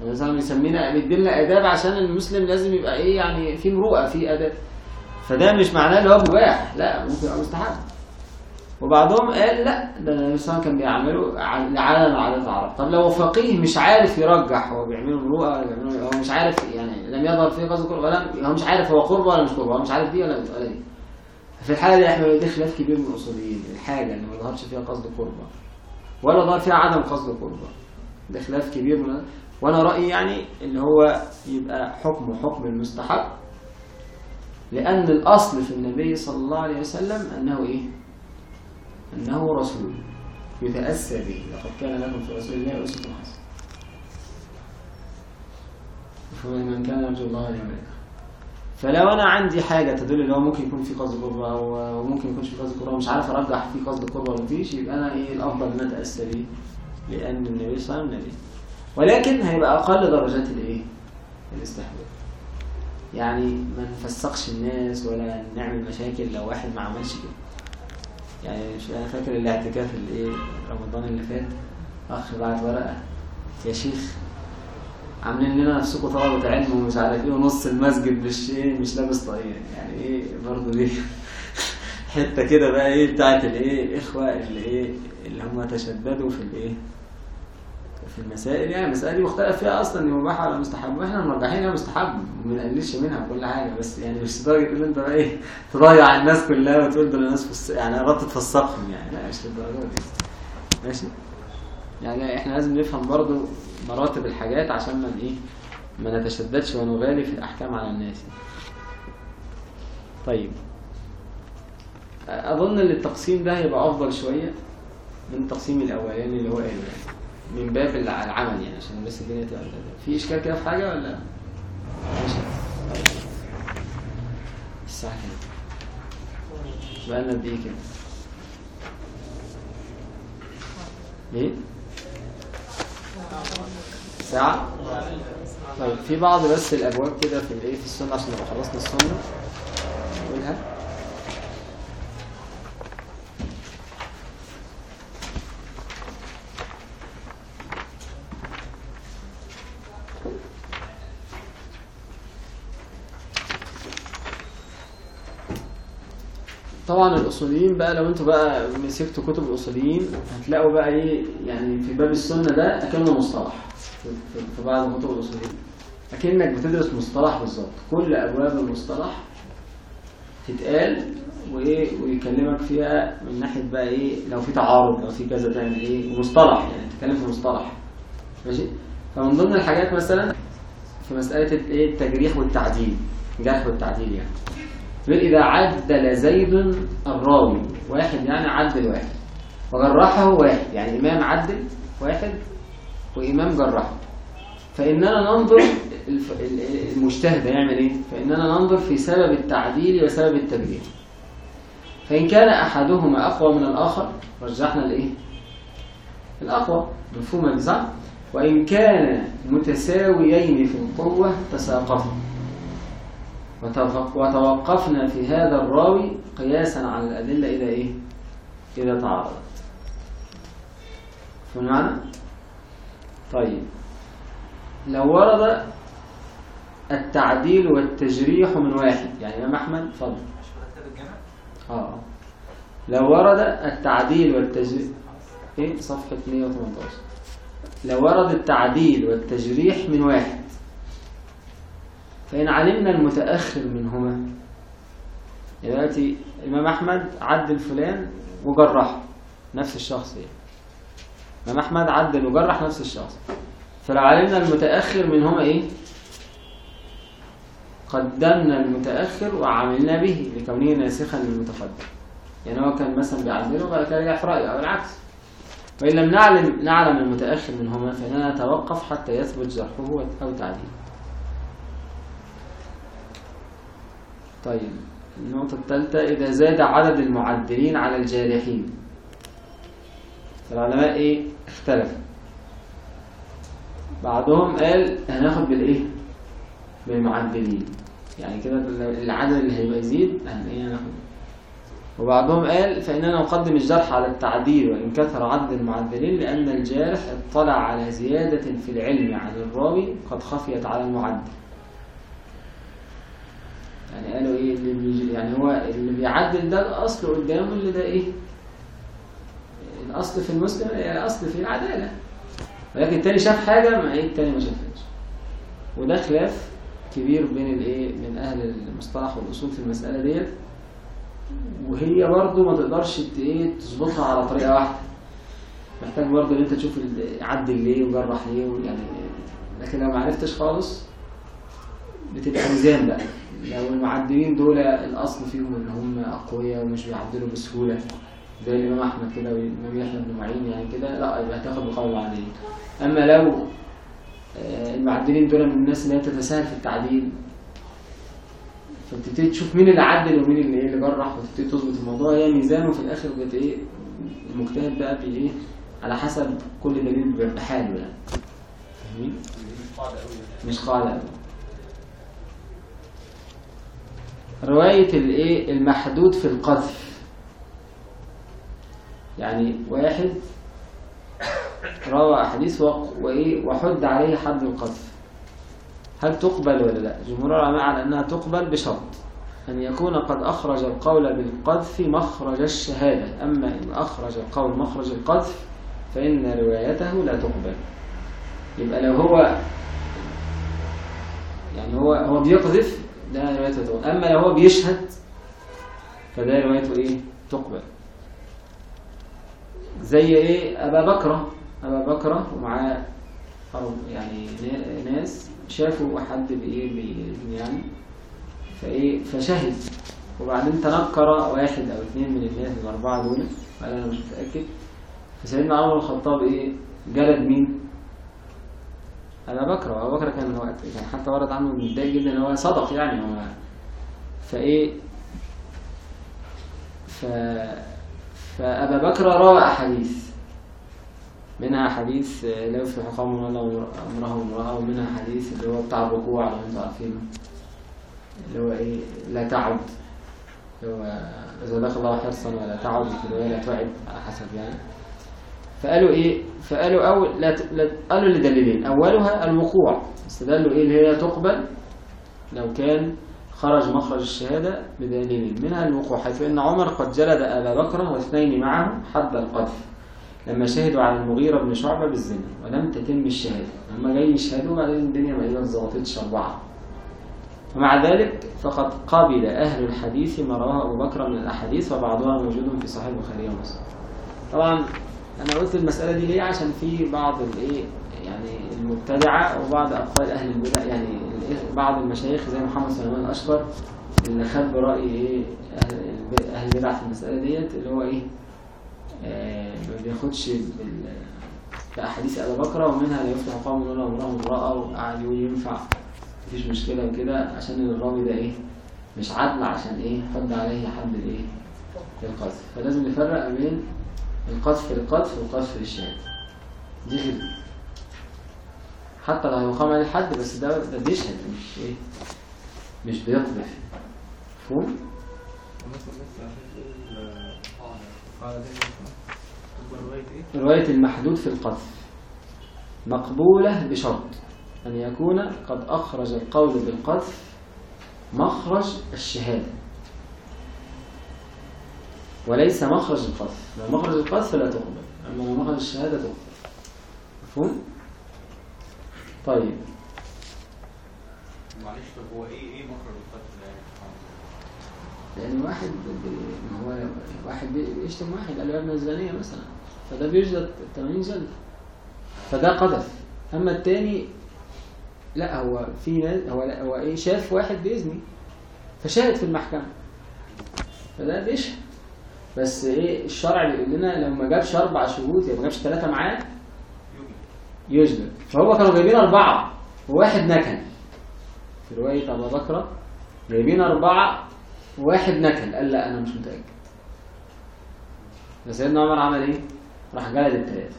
مثلا بيسمينا بيدينا آداب عشان المسلم لازم يبقى إيه؟ يعني في مروءة في آداب فده مش معناه اللي هو مباح لا ممكن يبقى مستحب. وبعضهم قال لا ده النبي صلى كان بيعمله على عادات العرب طب لو فقيه مش عارف يرجح هو بيعمله مروءه ولا بيعمله هو مش عارف يعني لم يظهر فيه قصد قرب ولا هو مش عارف هو قرب ولا مش قرب هو مش عارف دي ولا ولا دي. في الحالة دي إحنا ده خلاف كبير من الأصوليين الحاجة اللي ما ظهرش فيها قصد قربة ولا ظهر فيها عدم قصد قربة ده خلاف كبير من وأنا رأيي يعني اللي هو يبقى حكمه حكم المستحب لأن الأصل في النبي صلى الله عليه وسلم أنه إيه؟ أنه رسول يتأسى به. لقد كان لكم في رسول الله أسوة حسنة. فمن كان يرجو الله واليوم الآخر فلو أنا عندي حاجة تدل إن هو ممكن يكون في قصد قربة أو ممكن يكونش في قصد قربة مش عارف أرجح في قصد قربة ولا مفيش يبقى أنا إيه الأفضل إن أنا أتأسى به؟ لأن النبي صلى الله عليه وسلم ولكن هيبقى أقل درجات الإيه؟ الاستحباب. يعني ما نفسقش الناس ولا نعمل مشاكل لو واحد ما عملش كده. يعني مش أنا فاكر الاعتكاف الايه رمضان اللي فات. أخ بعت ورقة. يا شيخ عاملين لنا نفسكم طلبة علم ومش عارف إيه ونص المسجد مش إيه مش لابس طاقية. يعني إيه برضه دي؟ [LAUGHS] حتة كده بقى إيه بتاعت الإيه الاخوه اللي إيه اللي هم تشددوا في الإيه في المسائل يعني. المسائل دي مختلف فيها أصلا إن مباحه ولا مستحب. وإحنا مرجحينها مستحب وما نقللش منها كل حاجة. بس يعني مش لدرجة إن أنت بقى إيه تضيع الناس كلها وتقول دول الناس. يعني قربت تفسقهم يعني. لا مش للدرجة دي. ماشي؟ يعني إحنا لازم نفهم برضو مراتب الحاجات عشان ما إيه ما نتشددش ونغالي في الأحكام على الناس. طيب. أظن إن التقسيم ده هيبقى أفضل شوية من التقسيم الأولاني اللي هو يعني من باب الع- العمل يعني عشان بس الدنيا تبقى في إشكال كده في حاجة ولا؟ ماشي. الساعة كام؟ بقالنا قد إيه كده؟ إيه؟ ساعة؟ طيب في بعض بس الأبواب كده في الإيه في السنة عشان نبقى خلصنا السنة نقولها طبعا الأصوليين بقى لو أنتوا بقى مسكتوا كتب الأصوليين هتلاقوا بقى إيه يعني في باب السنة ده أكنه مصطلح في, بعض كتب الأصوليين. أكنك بتدرس مصطلح بالظبط. كل أبواب المصطلح تتقال وإيه ويكلمك فيها من ناحية بقى إيه لو في تعارض لو في كذا تعمل إيه مصطلح يعني تتكلم في مصطلح. ماشي؟ فمن ضمن الحاجات مثلا في مسألة الايه التجريح والتعديل الجرح والتعديل يعني. يقول إذا عدل زيد الراوي واحد يعني عدل واحد وجرحه واحد يعني إمام عدل واحد وإمام جرحه فإننا ننظر المجتهد يعمل إيه؟ فإننا ننظر في سبب التعديل وسبب التجريح فإن كان أحدهما أقوى من الآخر رجحنا الإيه؟ الأقوى مفهومة دي صح؟ وإن كان متساويين في القوة تساقطا وتوقفنا في هذا الراوي قياسا على الأدلة إذا إيه؟ إذا تعارضت معنى؟ طيب. لو ورد التعديل والتجريح من واحد يعني إمام أحمد الجامع آه. لو ورد التعديل والتجريح إيه؟ صفحة 118 لو ورد التعديل والتجريح من واحد فإن علمنا المتأخر منهما. دلوقتي الإمام أحمد عدل فلان وجرحه نفس الشخص يعني. الإمام أحمد عدل وجرح نفس الشخص. فلو علمنا المتأخر منهما إيه؟ قدمنا المتأخر وعملنا به لكونه ناسخا للمتقدم. يعني هو كان مثلا بيعدله وبعد كده رجع في رأيه أو العكس. وإن لم نعلم نعلم المتأخر منهما فإننا نتوقف حتى يثبت جرحه أو تعديله. طيب النقطة الثالثة إذا زاد عدد المعدلين على الجارحين. فالعلماء إيه؟ اختلفوا. بعضهم قال هناخد بالإيه؟ بالمعدلين. يعني كده العدد اللي هيبقى يزيد هن إيه هناخد؟ وبعضهم قال فإننا نقدم الجرح على التعديل وإن كثر عدد المعدلين لأن الجارح اطلع على زيادة في العلم عن الراوي قد خفيت على المعدل يعني قالوا إيه اللي بيجي يعني هو اللي بيعدل ده الأصل قدامه اللي ده إيه؟ الأصل في المسلم الأصل في العدالة. ولكن التاني شاف حاجة ما إيه التاني ما شافهاش. وده خلاف كبير بين الإيه؟ من أهل المصطلح والأصول في المسألة ديت. وهي برضو ما تقدرش إيه؟ تظبطها على طريقة واحدة. محتاج برضو إن أنت تشوف عدل ليه وجرح ليه يعني لكن لو ما عرفتش خالص بتبقى ميزان بقى. لو المعدلين دول الأصل فيهم إن هم أقوياء ومش بيعدلوا بسهولة زي الإمام أحمد كده والامام يحيى بن معين يعني كده لا يبقى هتاخد بقول المعدلين أما لو آه، المعدلين دول من الناس اللي هي بتتساهل في التعديل فبتبتدي تشوف مين اللي عدل ومين اللي إيه اللي جرح وتبتدي تظبط الموضوع. هي ميزان وفي الآخر بت إيه؟ المجتهد بقى بي إيه؟ على حسب كل دليل بحاله يعني. فاهمين؟ مش قاعدة أوي. رواية الايه؟ المحدود في القذف. يعني واحد روى أحاديث وإيه؟ وحد عليه حد القذف. هل تقبل ولا لا؟ جمهور العلماء على أنها تقبل بشرط أن يكون قد أخرج القول بالقذف مخرج الشهادة. أما إن أخرج القول مخرج القذف فإن روايته لا تقبل. يبقى لو هو يعني هو هو بيقذف ده روايته تقبل. أما لو هو بيشهد فده روايته إيه؟ تقبل. زي إيه؟ أبا بكرة. أبا بكرة ومعاه يعني نا- ناس شافوا حد بإيه؟ بإذن يعني فإيه؟ فشهد. وبعدين تنكر واحد أو اثنين من الناس الأربعة دول قال أنا مش متأكد. فسيدنا عمر الخطاب إيه؟ جلد مين؟ أبا بكر وأبا بكر كان وقت كان حتى ورد عنه متضايق جدا إن هو صدق يعني هو فإيه؟ ف فأبا بكر روى أحاديث منها حديث لا يفلح قوم ولا أمره امرأة ومنها حديث اللي هو بتاع الركوع لو أنتم عارفينه اللي هو إيه؟ لا تعد اللي هو إذا دخل الله حرصا ولا تعد في لا تعد على حسب يعني. فقالوا إيه؟ فقالوا أول لا, قالوا لدليلين. أولها الوقوع استدلوا إيه؟ اللي هي تقبل لو كان خرج مخرج الشهادة بدليل منها الوقوع حيث إن عمر قد جلد أبا بكر واثنين معه حد القذف. لما شهدوا على المغيرة بن شعبة بالزنا ولم تتم الشهادة. هم جايين يشهدوا وبعدين الدنيا ما هي ظبطتش أربعة ومع ذلك فقد قبل أهل الحديث ما رواه أبو بكر من الأحاديث وبعضها موجود في صحيح البخاري ومسلم. طبعا أنا قلت المسألة دي ليه؟ عشان في بعض الإيه؟ يعني المبتدعة وبعض أقوال أهل البدع يعني بعض المشايخ زي محمد سليمان الأشقر اللي خد برأي الب- أهل البدع في المسألة ديت اللي هو إيه؟ آه، ما بياخدش بأحاديث أبي بكر ومنها لا يفتح قوم ولا امرأة امرأة وقعد يقول ينفع مفيش مشكلة وكده عشان الراوي ده إيه؟ مش عدل عشان إيه؟ حد عليه حد الإيه؟ القذف. فلازم نفرق بين القذف للقذف والقذف للشهادة دي كده حتى لو هيقام عليه الحد بس ده ده بيشهد مش إيه؟ مش بيقذف. مفهوم؟ رواية المحدود في القذف. مقبولة بشرط أن يكون قد أخرج القول بالقذف مخرج الشهادة. وليس مخرج القذف لو مخرج القذف لا تقبل. أما لو مخرج الشهادة تقبل. مفهوم؟ طيب. معلش طب هو إيه إيه مخرج القتل ده؟ يعني؟ لأن واحد ما هو واحد بي- بيشتم واحد قال له يا ابن الزانية مثلا. فده بيجلد 80 جلد فده قذف. أما التاني لا هو في ناس هو لا هو إيه شاف واحد بيزني فشاهد في المحكمة. فده بيشهد. بس إيه الشرع بيقول لنا لو ما جابش أربع شهود يبقى ما جابش ثلاثة معاه يجلد فهو كانوا جايبين أربعة وواحد نكل. في رواية أبو بكر جايبين أربعة وواحد نكل. قال لا أنا مش متأكد. فسيدنا عمر عمل إيه؟ راح جلد التلاتة.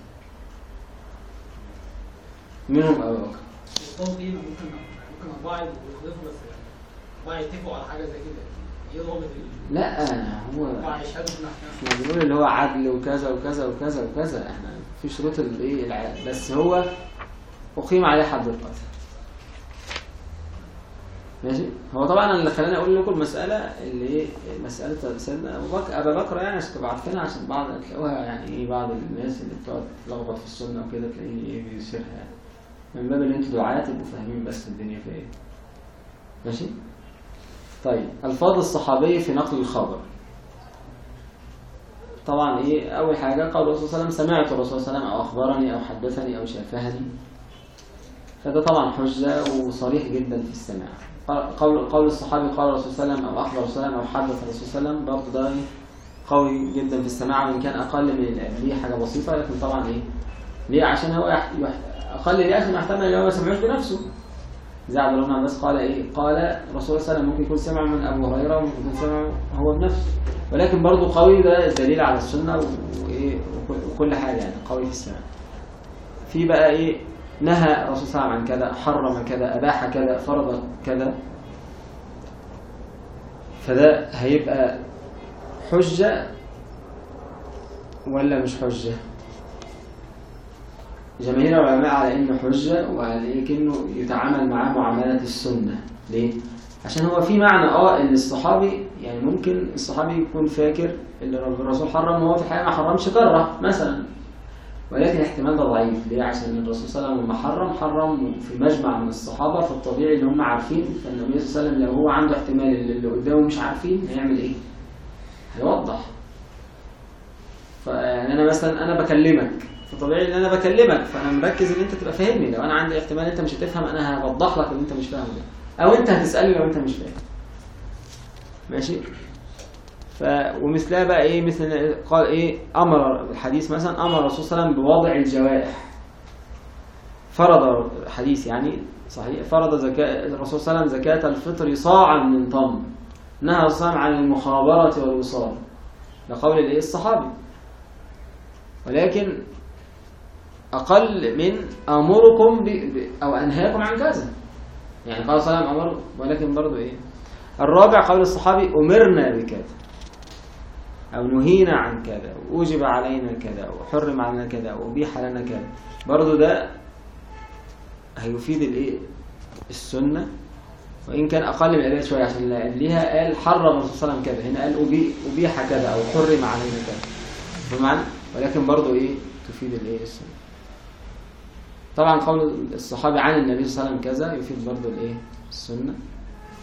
منهم أبو بكر. ممكن ممكن أربعة يتفقوا على حاجة زي كده. لا هو في المحكمة إحنا بنقول اللي هو عدل وكذا وكذا وكذا وكذا. إحنا في شروط الايه بس هو أقيم عليه حد القتل. ماشي؟ هو طبعا اللي خلاني أقول لكم المساله اللي إيه مسألة سيدنا أبو بكر. أبا بكر يعني عشان تبقى عارفينها عشان بعض تلاقوها يعني إيه بعض الناس اللي بتقعد تلخبط في السنة وكده تلاقيه إيه بيشيرها يعني من باب إن أنتوا دعاة تبقوا فاهمين بس الدنيا فيها إيه. ماشي؟ طيب الفاظ الصحابي في نقل الخبر. طبعا إيه أول حاجة قال الرسول صلى الله عليه وسلم سمعت الرسول صلى الله عليه وسلم أو أخبرني أو حدثني أو شافهني. فده طبعا حجة وصريح جدا في السماع. قول قول الصحابي قال الرسول صلى الله عليه وسلم أو أخبر الرسول صلى الله عليه وسلم أو حدث الرسول صلى الله عليه وسلم برضه ده؟ قوي جدا في السماع وإن كان أقل من اللي قبليه حاجة بسيطة لكن طبعا إيه ليه؟ عشان هو. أقل ليه؟ عشان يحتمل إن هو ما سمعوش بنفسه. الله بن عباس قال إيه؟ قال الرسول صلى الله عليه وسلم ممكن يكون سمع من أبو هريرة وممكن يكون سمع هو بنفسه. ولكن برضه قوي ده دليل على السنة وإيه؟ وكل- حاجة يعني قوي في السماع في بقى إيه؟ نهى الرسول صلى الله عليه وسلم عن كذا حرم كذا أباح كذا فرض كذا. فده هيبقى حجة ولا مش حجة؟ جماهير العلماء على إنه حجة كأنه يتعامل معاه معامله السنة. ليه؟ عشان هو في معنى آه إن الصحابي يعني ممكن الصحابي يكون فاكر اللي الرسول حرم وهو في الحقيقة ما حرمش كرة مثلا. ولكن الاحتمال ده ضعيف. ليه؟ عشان الرسول صلى الله عليه وسلم لما حرم حرم في مجمع من الصحابة فالطبيعي إن هم عارفين فالنبي صلى الله عليه وسلم لو هو عنده احتمال اللي اللي قدامه مش عارفين هيعمل إيه؟ هيوضح. فيعني أنا مثلا أنا بكلمك. فطبيعي إن أنا بكلمك فأنا مركز إن أنت تبقى فاهمني. لو أنا عندي احتمال أنت مش هتفهم أنا هوضح لك إن أنت مش فاهم ده أو أنت هتسألني لو أنت مش فاهم. ماشي؟ ف ومثلها بقى إيه؟ مثل قال إيه؟ أمر الحديث مثلا أمر الرسول صلى الله عليه وسلم بوضع الجوائح فرض حديث يعني صحيح فرض زكاة الرسول صلى الله عليه وسلم زكاة الفطر صاعا من تمر نهى الرسول عن المخابرة والوصال. ده قول الإيه؟ الصحابي. ولكن أقل من أمركم ب... ب... أو أنهاكم عن كذا يعني قال صلى الله عليه وسلم ولكن برضو إيه؟ الرابع قول الصحابي أمرنا بكذا. أو نهينا عن كذا وأوجب علينا كذا وحرم علينا كذا وأبيح لنا كذا. برضو ده هيفيد الإيه؟ السنة. وإن كان أقل من الآيات شوية عشان قبليها قال حرم الرسول صلى الله عليه وسلم كذا. هنا قال أبي- أبيح كذا أو حرم علينا كذا. بمعنى؟ ولكن برضو إيه؟ تفيد الإيه؟ السنة. طبعا قول الصحابي عن النبي صلى الله عليه وسلم كذا يفيد برضو الإيه؟ السنة.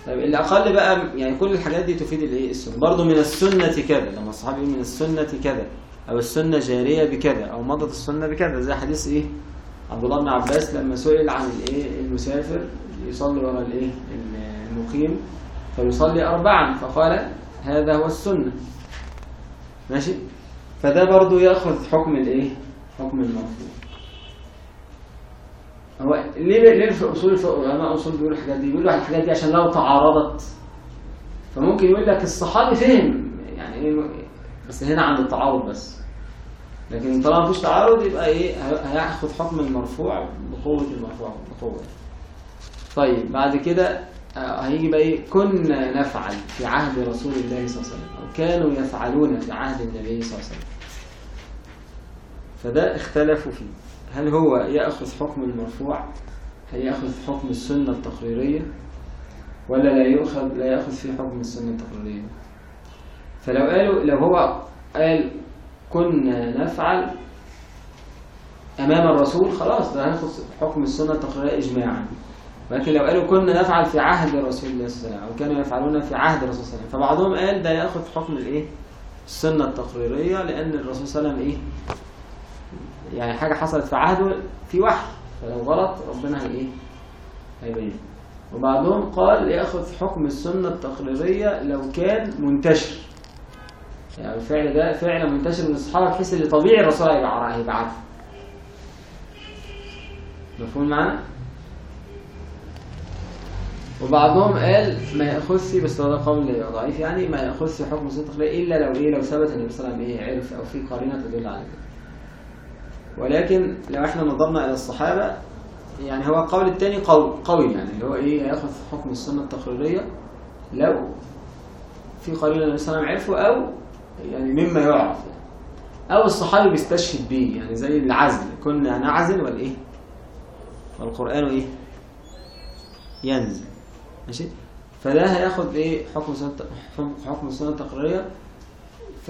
طيب اللي أقل بقى يعني كل الحاجات دي تفيد الإيه؟ السنة. برضو من السنة كذا لما الصحابي من السنة كذا أو السنة جارية بكذا أو مضت السنة بكذا زي حديث إيه؟ عبد الله بن عباس لما سئل عن الإيه؟ المسافر يصلي ورا الإيه؟ المقيم فيصلي اربعا فقال هذا هو السنة. ماشي؟ فده برضو يأخذ حكم الإيه؟ حكم المرفوع. هو ليه ليه في أصول الفقه علماء أصول بيقولوا الحاجات دي؟ بيقولوا الحاجات دي عشان لو تعارضت. فممكن يقول لك الصحابي فهم. يعني إيه بس هنا عند التعارض بس. لكن طالما مفيش تعارض يبقى إيه؟ هي- هياخد حكم المرفوع بقوة المرفوع بقوة. طيب بعد كده آه، هيجي بقى إيه؟ كنا نفعل في عهد رسول الله صلى الله عليه وسلم أو كانوا يفعلون في عهد النبي صلى الله عليه وسلم. فده اختلفوا فيه. هل هو يأخذ حكم المرفوع؟ هل يأخذ حكم السنة التقريرية؟ ولا لا يؤخذ لا يأخذ فيه حكم السنة التقريرية؟ فلو قالوا لو هو قال كنا نفعل أمام الرسول خلاص ده هناخد حكم السنة التقريرية إجماعا. ولكن لو قالوا كنا نفعل في عهد رسول الله صلى الله عليه وسلم أو كانوا يفعلون في عهد الرسول صلى الله عليه وسلم فبعضهم قال ده يأخذ حكم الإيه؟ السنة التقريرية لأن الرسول صلى الله عليه وسلم إيه؟ يعني حاجة حصلت في عهده في وحي فلو غلط ربنا هي إيه؟ هيبين وبعضهم قال يأخذ حكم السنة التقريرية لو كان منتشر. يعني الفعل ده فعل منتشر من الصحابة بحيث اللي طبيعي الرسول عارفه مفهوم معانا؟ وبعضهم قال ما يأخذش بس ده قول ضعيف يعني ما يأخذش حكم السنة التقريرية إلا لو إيه؟ لو ثبت صلى الله عليه إيه؟ عرف أو في قرينة تدل على كده. ولكن لو إحنا نظرنا إلى الصحابة يعني هو القول الثاني قوي قوي يعني اللي هو إيه يأخذ حكم السنة التقريرية لو في الله عليه وسلم عرفه أو يعني مما يعرف. يعني. أو الصحابي بيستشهد بيه يعني زي العزل كنا نعزل والايه والقرآن إيه؟ ينزل. ماشي؟ فده هياخد إيه؟ حكم السنة حكم السنة التقريرية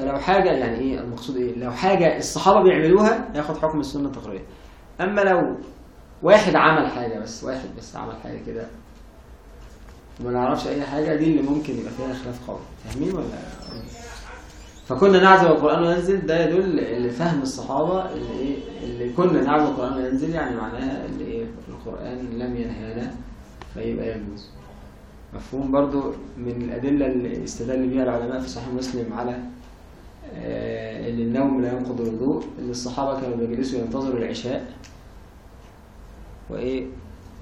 فلو حاجة يعني إيه المقصود إيه؟ لو حاجة الصحابة بيعملوها ياخد حكم السنة التقريريه أما لو واحد عمل حاجة بس واحد بس عمل حاجة كده وما نعرفش أي حاجة دي اللي ممكن يبقى فيها خلاف قوي. فاهمين ولا؟ فكنا نعزل القرآن ينزل ده يدل لفهم الصحابة اللي إيه؟ اللي كنا نعزل القرآن ينزل يعني معناها اللي إيه؟ القرآن لم ينهانا فيبقى يجوز مفهوم برضو من الأدلة اللي استدل بها العلماء في صحيح مسلم على إن النوم لا ينقض الوضوء إن الصحابة كانوا بيجلسوا ينتظروا العشاء. وإيه؟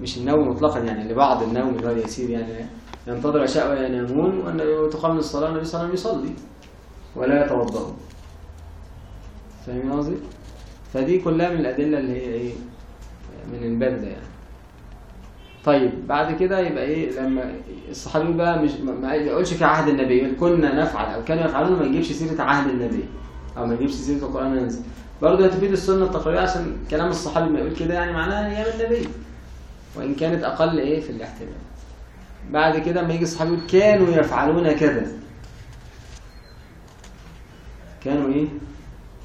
مش النوم مطلقا يعني لبعض النوم اللي هو اليسير يعني ينتظر العشاء وينامون وأن تقام الصلاة النبي صلى الله عليه وسلم يصلي ولا يتوضأ. فاهمين قصدي؟ فدي كلها من الأدلة اللي هي إيه؟ من الباب ده يعني. طيب بعد كده يبقى إيه؟ لما الصحابي بقى مش ما يقولش في عهد النبي يقول كنا نفعل. أو كانوا يفعلون ما يجيبش سيرة عهد النبي أو ما يجيبش سيرة القرآن ينزل برضه هتفيد السنة التقريريه عشان كلام الصحابي ما يقول كده يعني معناها أيام النبي. وإن كانت أقل إيه؟ في الاحتمال. بعد كده لما يجي الصحابي يقول كانوا يفعلون كذا. كانوا إيه؟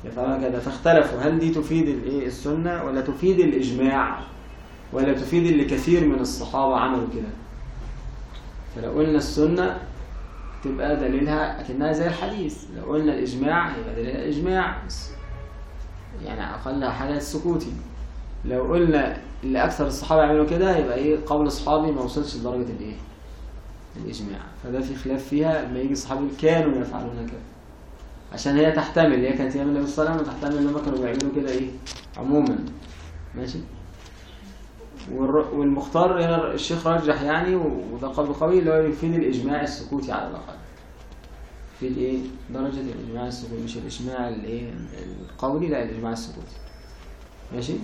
يفعلون كذا. فاختلفوا. هل دي تفيد الايه السنة ولا تفيد الإجماع؟ ولا تفيد اللي كثير من الصحابة عملوا كده. فلو قلنا السنة تبقى دليلها أكنها زي الحديث. لو قلنا الإجماع يبقى دليلها اجماع يعني اقلها حاجة السكوتي لو قلنا اللي أكثر الصحابة يعملوا كده يبقى إيه؟ قول اصحابي ما وصلش لدرجة الإيه؟ الإجماع. فده في خلاف فيها لما يجي يقول كانوا يفعلون كده. عشان هي تحتمل. هي كانت أيام النبي صلى الله عليه وسلم وتحتمل إن هم كانوا بيعملوا كده إيه؟ عموما. ماشي؟ والمختار هنا الشيخ رجح يعني وده قول قوي اللي هو يفيد الإجماع السكوتي على الأقل. في الايه درجة الإجماع السكوتي مش الإجماع الايه القولي لا الإجماع السكوتي. ماشي؟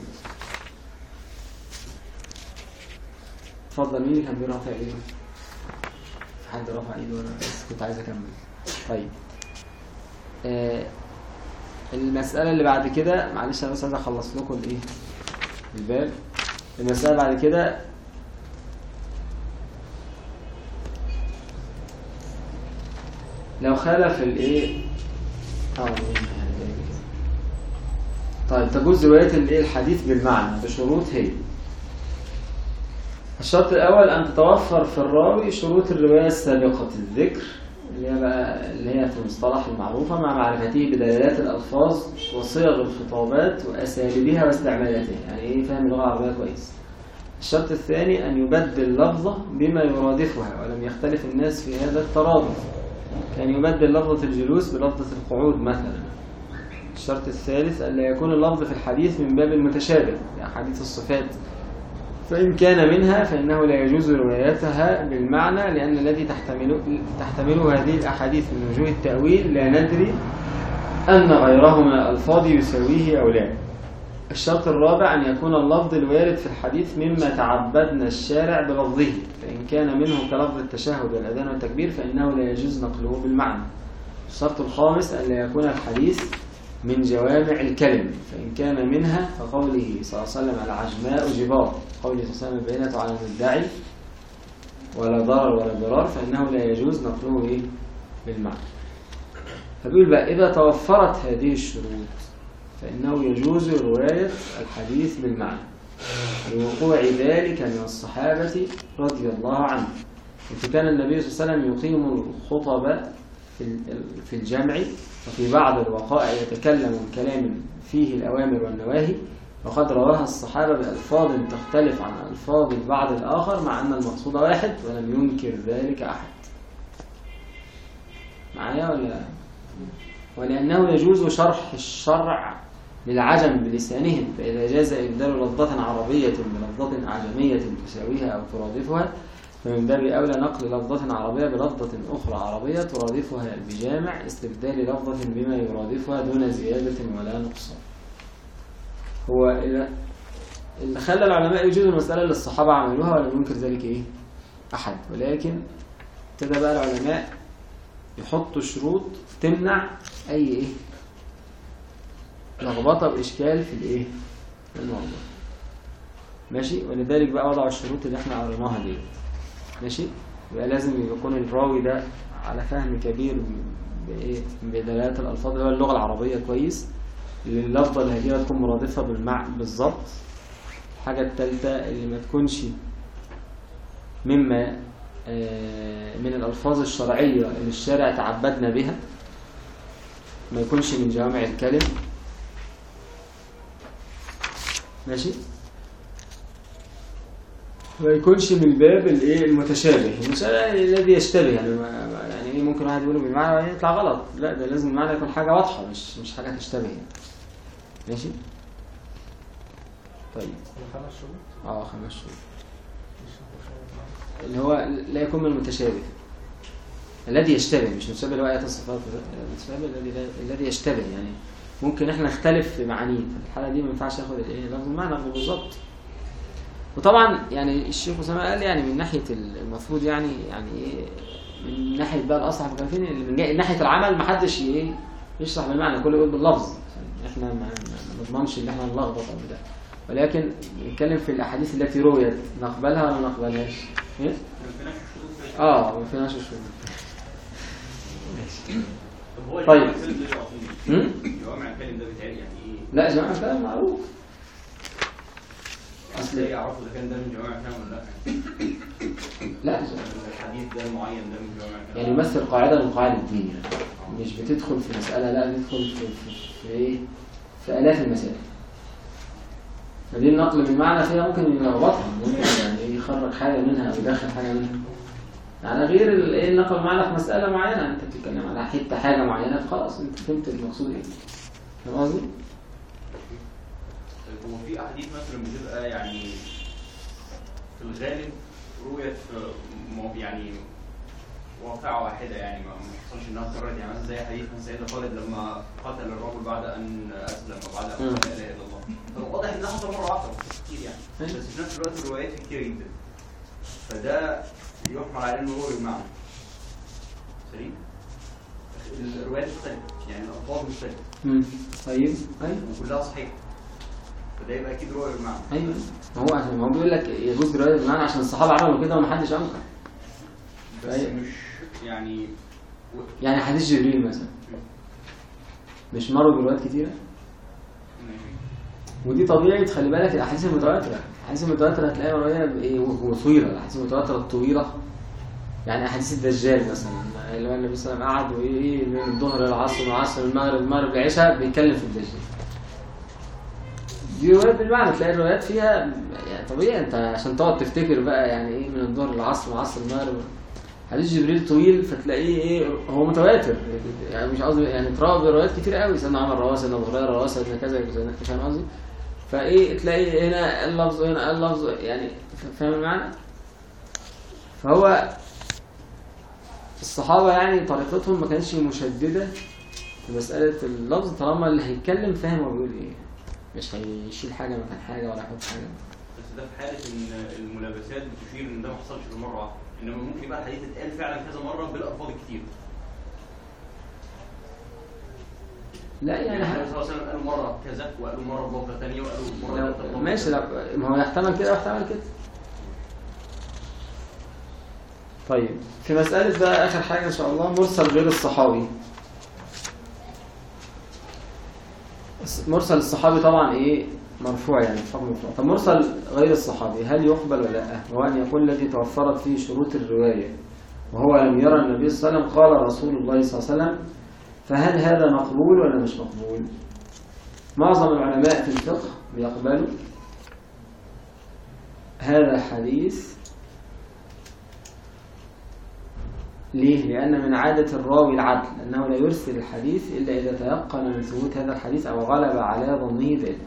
اتفضل مين اللي كان بيرفع إيده؟ في حد رفع إيده وأنا بس كنت عايز أكمل. طيب. آه المسألة اللي بعد كده معلش أنا بس عايز أخلص لكم الايه الباب. المسألة بعد كده لو خالف الايه. طيب تجوز رواية الايه؟ الحديث بالمعنى بشروط هي. الشرط الأول أن تتوفر في الراوي شروط الرواية السابقة الذكر. اللي هي بقى اللي هي في المصطلح المعروفة مع معرفته بدلالات الألفاظ وصيغ الخطابات وأساليبها واستعمالاتها. يعني إيه فاهم اللغة العربية كويس؟ الشرط الثاني أن يبدل لفظة بما يرادفها ولم يختلف الناس في هذا الترادف. كان يبدل لفظة الجلوس بلفظة القعود مثلا. الشرط الثالث ألا يكون اللفظ في الحديث من باب المتشابه يعني حديث الصفات. فإن كان منها فإنه لا يجوز روايتها بالمعنى لأن الذي تحتمله, تحتمله هذه الأحاديث من وجوه التأويل لا ندري أن غيره من الألفاظ يساويه أو لا. الشرط الرابع أن يكون اللفظ الوارد في الحديث مما تعبدنا الشارع بلفظه. فإن كان منه كلفظ التشهد والأذان والتكبير فإنه لا يجوز نقله بالمعنى. الشرط الخامس أن لا يكون الحديث من جوامع الكلم فإن كان منها فقوله صلى الله عليه وسلم العجماء جبار قوله صلى الله عليه وسلم البينة على المدعي ولا ضرر ولا ضرار فإنه لا يجوز نقله؟ بالمعنى فبيقول بقى إذا توفرت هذه الشروط فإنه يجوز رواية الحديث بالمعنى لوقوع ذلك من الصحابة رضي الله عنهم إذ كان النبي صلى الله عليه وسلم يقيم الخطب في ال- في الجمع وفي بعض الوقائع يتكلم بكلام فيه الأوامر والنواهي وقد رواها الصحابة بألفاظ تختلف عن ألفاظ البعض الآخر مع أن المقصود واحد ولم ينكر ذلك أحد معايا ولا لا؟ ولأنه يجوز شرح الشرع للعجم بلسانهم فإذا جاز إبدال لفظة عربية بلفظة أعجمية تساويها أو ترادفها فمن باب أولى نقل لفظة عربية بلفظة أخرى عربية ترادفها بجامع استبدال لفظة بما يرادفها دون زيادة ولا نقصان هو اللي خلى العلماء يجوزوا المسألة اللي الصحابة عملوها ولم ينكر ذلك إيه؟ أحد ولكن ابتدى بقى العلماء يحطوا شروط تمنع أي إيه؟ لخبطة وإشكال في الإيه؟ الموضوع ماشي ولذلك بقى وضعوا الشروط اللي إحنا قريناها دي ماشي؟ يبقى لازم يكون الراوي ده على فهم كبير؟ بدلالات الألفاظ. اللي هو اللغة العربية كويس. اللفظة الهجيرة تكون مرادفة بالمع بالظبط. الحاجة التالتة اللي ما تكونش مما آه، من الألفاظ الشرعية اللي الشارع تعبدنا بها ما يكونش من جوامع الكلم. ماشي؟ ما يكونش من باب الايه المتشابه. المتشابه الذي يشتبه يعني يعني إيه ممكن واحد يقوله بالمعنى يطلع غلط؟ لا ده لازم المعنى يكون حاجة واضحة مش مش حاجة تشتبه يعني. ماشي؟ طيب. خمس شروط آه خمس شهور اللي هو لا يكون من المتشابه. الذي يشتبه مش متشابه اللي هو آيات الصفات. المتشابه الذي الذي يشتبه يعني. ممكن إحنا نختلف في معانيه. في الحالة دي ما ينفعش ياخد الإيه لفظ المعنى بالظبط وطبعا يعني الشيخ أسامة قال يعني من ناحية ال- المفروض يعني يعني إيه من ناحية بقى الأصح المكلفين اللي من ناحية العمل ما حدش إيه يشرح بالمعنى كله يقول باللفظ. يعني إحنا ما نضمنش إن إحنا نلخبط أو بتاع ولكن نتكلم في الأحاديث التي رويت. نقبلها ولا ما نقبلهاش؟ إيه؟ آه ما فيناش طيب. ده ده يعني إيه؟ لا جماعة كلام معروف. أصل إيه إذا كان ده من جوامع ولا لأ؟ لا. الحديث ده المعين ده من جوامع يعني يمثل قاعدة من قواعد الدين يعني. مش بتدخل في مسألة لا بتدخل في في, إيه؟ في الاف المسائل. فدي النقل بالمعنى فيها ممكن يلخبطها ممكن يعني يخرج حاجة منها أو يدخل حاجة منها. على غير إيه النقل بالمعنى في مسألة معينة؟ أنت بتتكلم على حتة حاجة معينة خلاص أنت فهمت المقصود إيه. فاهم قصدي؟ طيب هو في أحاديث مثلا بتبقى يعني في الغالب رويت في يعني واقعة واحدة يعني ما حصلش إنها اتكررت. يعني مثلا زي حديث من سيدنا خالد لما قتل الرجل بعد أن أسلم وبعد أن. قال لا إله إلا الله. فهو واضح إنها حصل مرة واحدة كتير يعني. أيوة. بس في نفس الوقت الروايات كتير جدا. فده يحمل على إنه هو بالمعنى سليم؟ الروايات مختلفة. يعني الألفاظ مختلفة. طيب. أيوه وكلها صحيحة. فده يبقى أكيد رواية بالمعنى أيوه. ما هو عشان ما هو بيقول لك يجوز روايه بالمعنى عشان الصحابة عملوا كده ومحدش انكر بس أيوة. مش يعني و... يعني حديث جبريل مثلا. مش مروا بروايات كتيرة. ودي طبيعي تخلي بالك الأحاديث المتواترة. الأحاديث المتواترة هتلاقيها مرويه وطويلة. الأحاديث المتواترة الطويلة. يعني أحاديث الدجال مثلا اللي هو النبي صلى الله عليه وسلم قعد وإيه من الظهر للعصر من العصر للمغرب المغرب للعشاء بيتكلم في الدجال. دي روايات بالمعنى تلاقي الروايات فيها يعني طبيعي انت عشان تقعد تفتكر بقى يعني إيه من الظهر للعصر من العصر للمغرب حديث جبريل طويل فتلاقيه إيه هو متواتر يعني مش قصدي يعني تروى بروايات كتير قوي سيدنا عمر رواه سيدنا أبو هريرة رواه سيدنا كذا فاهم قصدي؟ فايه تلاقي هنا اللفظ وهنا اللفظ يعني فاهم المعنى؟ فهو الصحابة يعني طريقتهم ما كانتش مشددة في مسألة اللفظ طالما اللي هيتكلم فاهم هو بيقول إيه مش هيشيل حاجة مكان حاجة ولا يحط حاجة. بس ده في حالة إن الملابسات بتشير إن ده ما حصلش غير مرة واحدة. إنما ممكن يبقى الحديث اتقال فعلا كذا مرة بالألفاظ الكتير لا يعني يعني النبي صلى الله عليه وسلم قالوا مرة كذا وقالوا مرة بلفظة ثانية وقالوا بلفظة ماشي لا ما هو يحتمل كده ويحتمل كده. طيب في مسألة بقى آخر حاجة إن شاء الله مرسل غير الصحابي مرسل الصحابي طبعا إيه؟ مرفوع يعني حكم مرفوع طب مرسل غير الصحابي هل يقبل ولا لا؟ هو أن يقول الذي توفرت فيه شروط الرواية وهو لم يرى النبي صلى الله عليه وسلم قال رسول الله صلى الله عليه وسلم فهل هذا مقبول ولا مش مقبول؟ معظم العلماء في الفقه بيقبلوا هذا حديث ليه؟ لأن من عادة الراوي العدل أنه لا يرسل الحديث إلا إذا تيقن من ثبوت هذا الحديث أو غلب على ظنه ذلك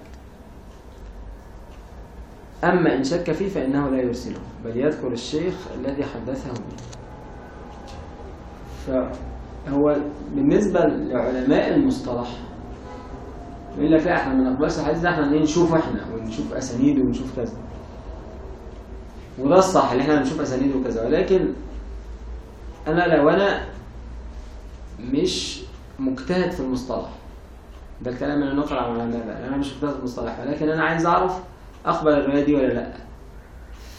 أما إن شك فيه فإنه لا يرسله بل يذكر الشيخ الذي حدثه. به فهو بالنسبة لعلماء المصطلح يقول لك لا إحنا ما نقبلش الحديث ده إحنا نشوف إحنا ونشوف أسانيده ونشوف كذا. وده الصح اللي إحنا نشوف أسانيده وكذا. ولكن أنا لو أنا مش مجتهد في المصطلح ده الكلام اللي نقل عن العلماء بقى أنا مش مجتهد في المصطلح ولكن أنا عايز أعرف اقبل الرواية دي ولا لأ.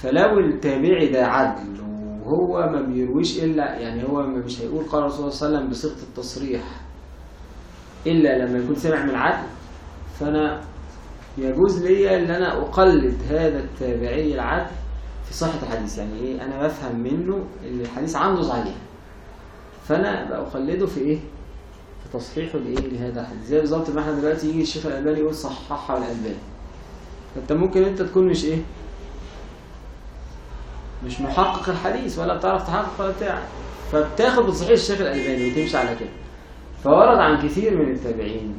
فلو التابعي ده عدل وهو ما بيرويش إلا يعني هو مش هيقول قال الرسول صلى الله عليه وسلم بصيغة التصريح إلا لما يكون سمع من عدل فأنا يجوز لي إن أنا أقلد هذا التابعي العدل في صحة الحديث. يعني إيه؟ أنا بفهم منه إن الحديث عنده صحيح فأنا بقلده في إيه؟ في تصحيحه لإيه؟ لهذا الحديث. زي بالظبط ما إحنا دلوقتي يجي الشيخ الألباني يقول صححها الألباني. فأنت ممكن أنت تكون مش إيه؟ مش محقق الحديث ولا بتعرف تحقق ولا بتاع. فبتاخد بتصحيح الشيخ الألباني وتمشي على كده. فورد عن كثير من التابعين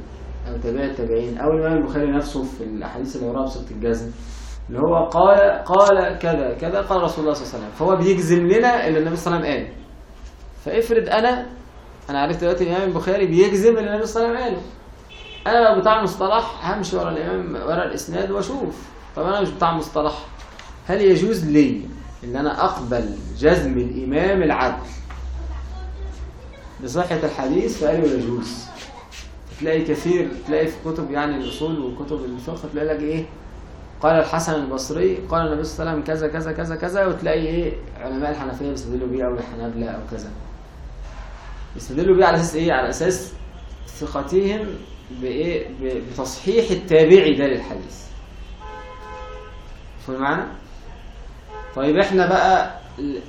أو تابع التابعين أو الإمام البخاري نفسه في الأحاديث اللي وراها بصيغة الجزم. اللي هو قال قال كذا كذا قال رسول الله صلى الله عليه وسلم. فهو بيجزم لنا اللي النبي صلى الله عليه وسلم قال فافرض أنا أنا عرفت دلوقتي الإمام البخاري بيجزم اللي النبي صلى الله عليه وسلم قاله. أنا لو بتاع مصطلح همشي ورا الإمام ورا الإسناد وأشوف. طب أنا مش بتاع مصطلح. هل يجوز لي إن أنا أقبل جزم الإمام العدل بصحة الحديث؟ فقالوا يجوز. تلاقي كثير تلاقي في كتب يعني الأصول وكتب الفقه تلاقي لك إيه؟ قال الحسن البصري قال النبي صلى الله عليه وسلم كذا كذا كذا كذا وتلاقي إيه علماء الحنفية بيستدلوا بيه أو الحنابلة أو كذا. بيستدلوا بيه على أساس إيه؟ على أساس ثقتهم بإيه؟ ب- بتصحيح التابعي ده للحديث. فاهم المعنى؟ طيب إحنا بقى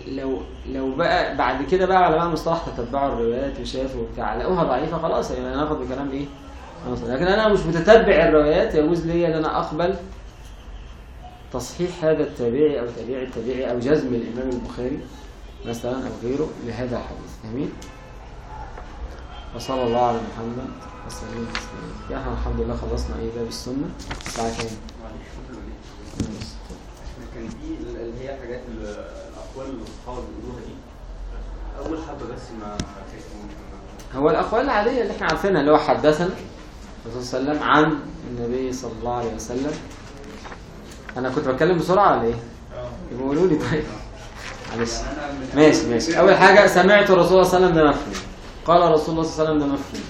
لو لو بقى بعد كده بقى علماء المصطلح تتبعوا الروايات وشافوا وبتاع لقوها ضعيفة خلاص يعني ناخد بكلام إيه؟ لكن أنا مش متتبع الروايات يجوز لي إن أنا أقبل تصحيح هذا التابعي أو تابعي التابعي أو جزم الإمام البخاري مثلا أو غيره لهذا الحديث. جميل؟ وصلى الله على محمد وسلم يا إحنا الحمد لله خلصنا إيه باب السنة. الساعة كام؟ كان في اللي هي حاجات ال- الأقوال اللي الصحابه بيقولوها دي. أول حبة بس ما هو الأقوال العادية اللي إحنا عارفينها اللي هو حدثنا الرسول صلى الله عليه وسلم عن النبي صلى الله عليه وسلم أنا كنت بتكلم بسرعة ولا إيه؟ يبقوا قولوا لي طيب. معلش. يعني أنا ماشي ماشي. أول حاجة سمعت الرسول صلى الله عليه وسلم ده مفهوم. قال رسول الله صلى الله عليه وسلم ده مفهوم.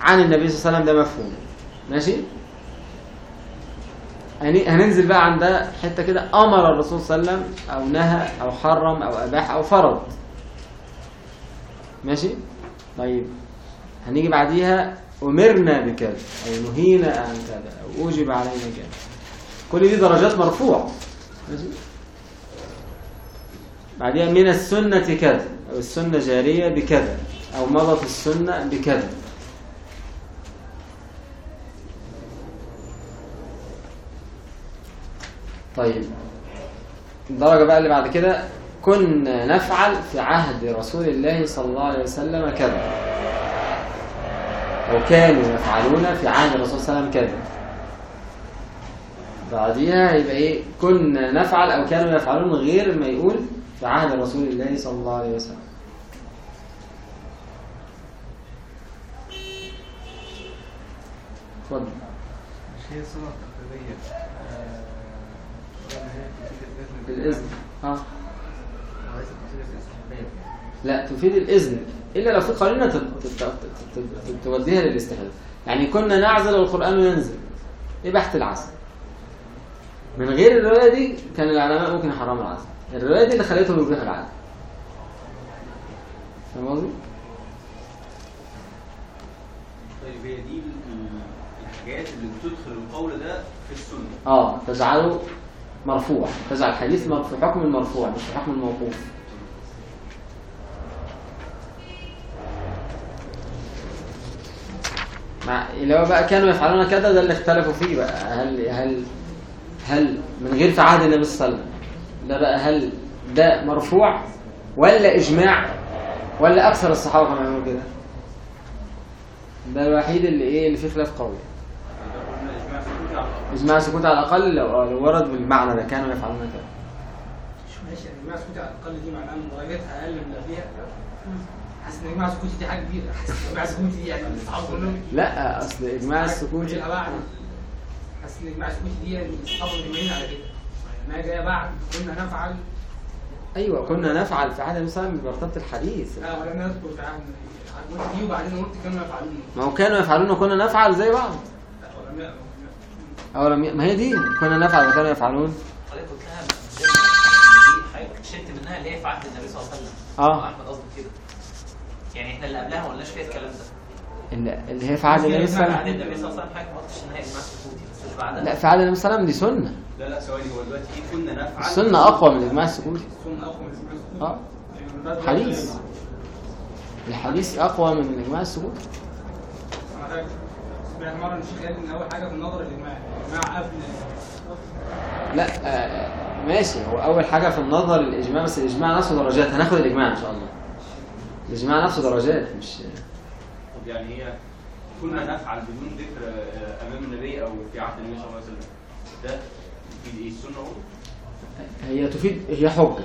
عن النبي صلى الله عليه وسلم ده مفهوم. ماشي؟ هن- هننزل بقى عند حتة كده. أمر الرسول صلى الله عليه وسلم أو نهى أو حرم أو أباح أو فرض. ماشي؟ طيب. هنيجي بعديها. أمرنا بكذا. أو نهينا عن كذا أوجب علينا كذا كل دي درجات مرفوعة. ماشي؟ بعديها من السنة كذا أو السنة جارية بكذا أو مضت السنة بكذا. طيب. الدرجة بقى اللي بعد كده كنا نفعل في عهد رسول الله صلى الله عليه وسلم كذا. أو كانوا يفعلون في عهد الرسول صلى الله عليه وسلم كذا. بعديها يبقى إيه كنا نفعل أو كانوا يفعلون غير ما يقول في عهد رسول الله صلى الله عليه وسلم. اتفضل. هي آه، آه. يعني لا تفيد الإذن. إلا لو في تت- توديها للاستحباب يعني كنا نعزل والقرآن ينزل. إباحة العزل؟ من غير الرواية دي كان العلماء ممكن يحرموا العزل الرواية دي اللي خلتهم يبيحوا العزل فاهم قصدي؟ طيب هي دي ال- ال- الحاجات اللي بتدخل القول ده في السنة. آه تجعله مرفوع. تجعل الحديث في حكم المرفوع مش في حكم الموقوف. مع اللي هو بقى كانوا يفعلون كذا ده اللي اختلفوا فيه بقى. هل هل هل من غير في عهد النبي صلى الله عليه وسلم ده بقى هل ده مرفوع ولا إجماع ولا أكثر الصحابة كانوا يعملوا كده؟ ده الوحيد اللي إيه اللي فيه خلاف قوي. إجماع سكوت على الأقل لو لو ورد بالمعنى ده كانوا يفعلون كده. ماشي إجماع سكوتي على الأقل دي معناها ان درجتها أقل من اللي قبليها حاسس إن إجماع سكوتي دي حاجة كبيرة. حاسس إن إجماع سكوتي دي يعني لا أصل إجماع السكوت ان اجماع سكوتي دي الصحابه مجمعين على كده. انها جاية بعد. كنا نفعل. أيوه كنا نفعل في عهد النبي صلى الله عليه وسلم بمرتبه الحديث. لا ولم نذكر في عهد دي وبعدين قلت كانوا يفعلون ما هو كانوا يفعلون وكنا نفعل زي بعض. لا ولم ي- أو لم ي... ما هي دي. كنا نفعل وكانوا يفعلون؟ حضرتك قلت لها دي حضرتك شلت منها اللي هي في عهد النبي صلى الله عليه وسلم. آه. احمد قصده كده. يعني إحنا اللي قبلها ما قلناش فيها الكلام ده. اللي اللي هي في عهد النبي صلى الله عليه وسلم. النبي صلى الله عليه وسلم حضرتك ما قلتش ان هي اجماع سكوتي بس اللي بعدها لا في عهد النبي صلى الله عليه وسلم دي سنة. لا لا ثواني هو دلوقتي إيه؟ كنا نفعل. السنة أقوى من الإجماع السكوتي السنة أقوى من اجماع سكوتي آه. حديث. الحديث أقوى من الإجماع السكوتي سمعت مره الشيخ قال ان اول حاجة في النظر الاجماع الاجماع قبل لا آه ماشي. هو أول حاجة في النظر الإجماع بس الإجماع نفسه درجات. هناخد الإجماع إن شاء الله. الإجماع نفسه درجات مش طب يعني هي كنا نفعل بدون ذكر آه، أمام النبي أو في عهد النبي صلى الله عليه وسلم. ده يفيد إيه؟ السنة هي تفيد هي حجة.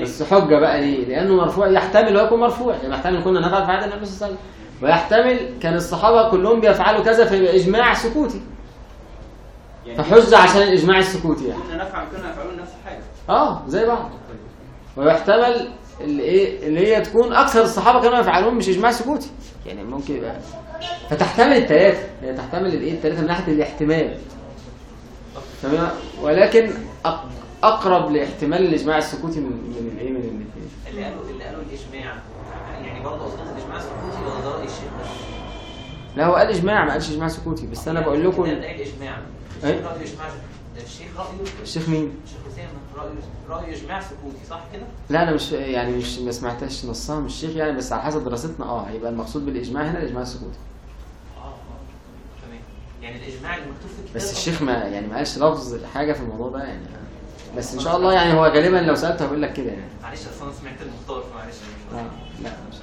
بس حجة بقى ليه؟ لأنه مرفوع يحتمل ويكون مرفوع. يعني يحتمل كنا نفعل في عهد النبي صلى الله عليه وسلم. ويحتمل كان الصحابة كلهم بيفعلوا كذا فيبقى إجماع سكوتي. يعني فحجة عشان الاجماع السكوتي يعني. كنا نفعل كنا يفعلون نفس الحاجة. آه زي بعض. ويحتمل اللي إيه اللي هي تكون أكثر الصحابة كانوا يفعلون مش إجماع سكوتي. يعني ممكن يبقى فتحتمل الثلاثه هي تحتمل الايه؟ الثلاثه من ناحية الاحتمال. تمام؟ ولكن أقرب لاحتمال الإجماع السكوتي من من الايه؟ من الاثنين. اللي قالوا اللي قالوا الإجماع يعني برضه قصدهم الإجماع السكوتي ولا ده الشيخ؟ لا هو قال إجماع ما قالش إجماع سكوتي. بس أنا بقول لكم ده ده أي؟ الشيخ رأي الإجماع الشيخ رايه الشيخ مين؟ الشيخ حسين رايه رايه إجماع سكوتي صح كده؟ لا أنا مش يعني مش ما سمعتش نصها من الشيخ يعني بس على حسب دراستنا آه هيبقى المقصود بالإجماع هنا الإجماع السكوتي. يعني الإجماع اللي مكتوب في الكتاب بس الشيخ ما يعني ما قالش لفظ حاجة في الموضوع ده يعني. بس إن شاء الله يعني هو غالبا لو سألته هيقول لك كده يعني. معلش اصل أنا سمعت المختار فمعلش آه لا مش.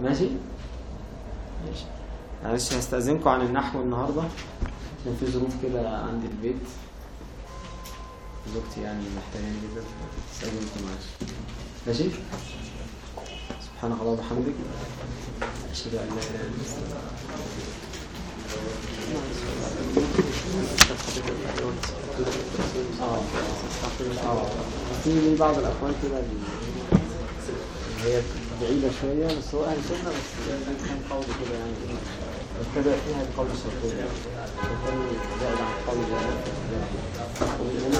ماشي؟ ماشي. معلش هستأذنكم عن النحو النهارده. عشان في ظروف كده عندي البيت. زوجتي يعني محتاجاني جدا استأذنكم معلش. ماشي؟ سبحانك اللهم وبحمدك. أشهد أن لا إله إلا الله. في بعض الأخوان كده هي بعيدة شوية بس هو أهل سنة بس كان قول كده يعني. ابتدى فيها القول الصوتي وكان زائد عن القول الجاهلي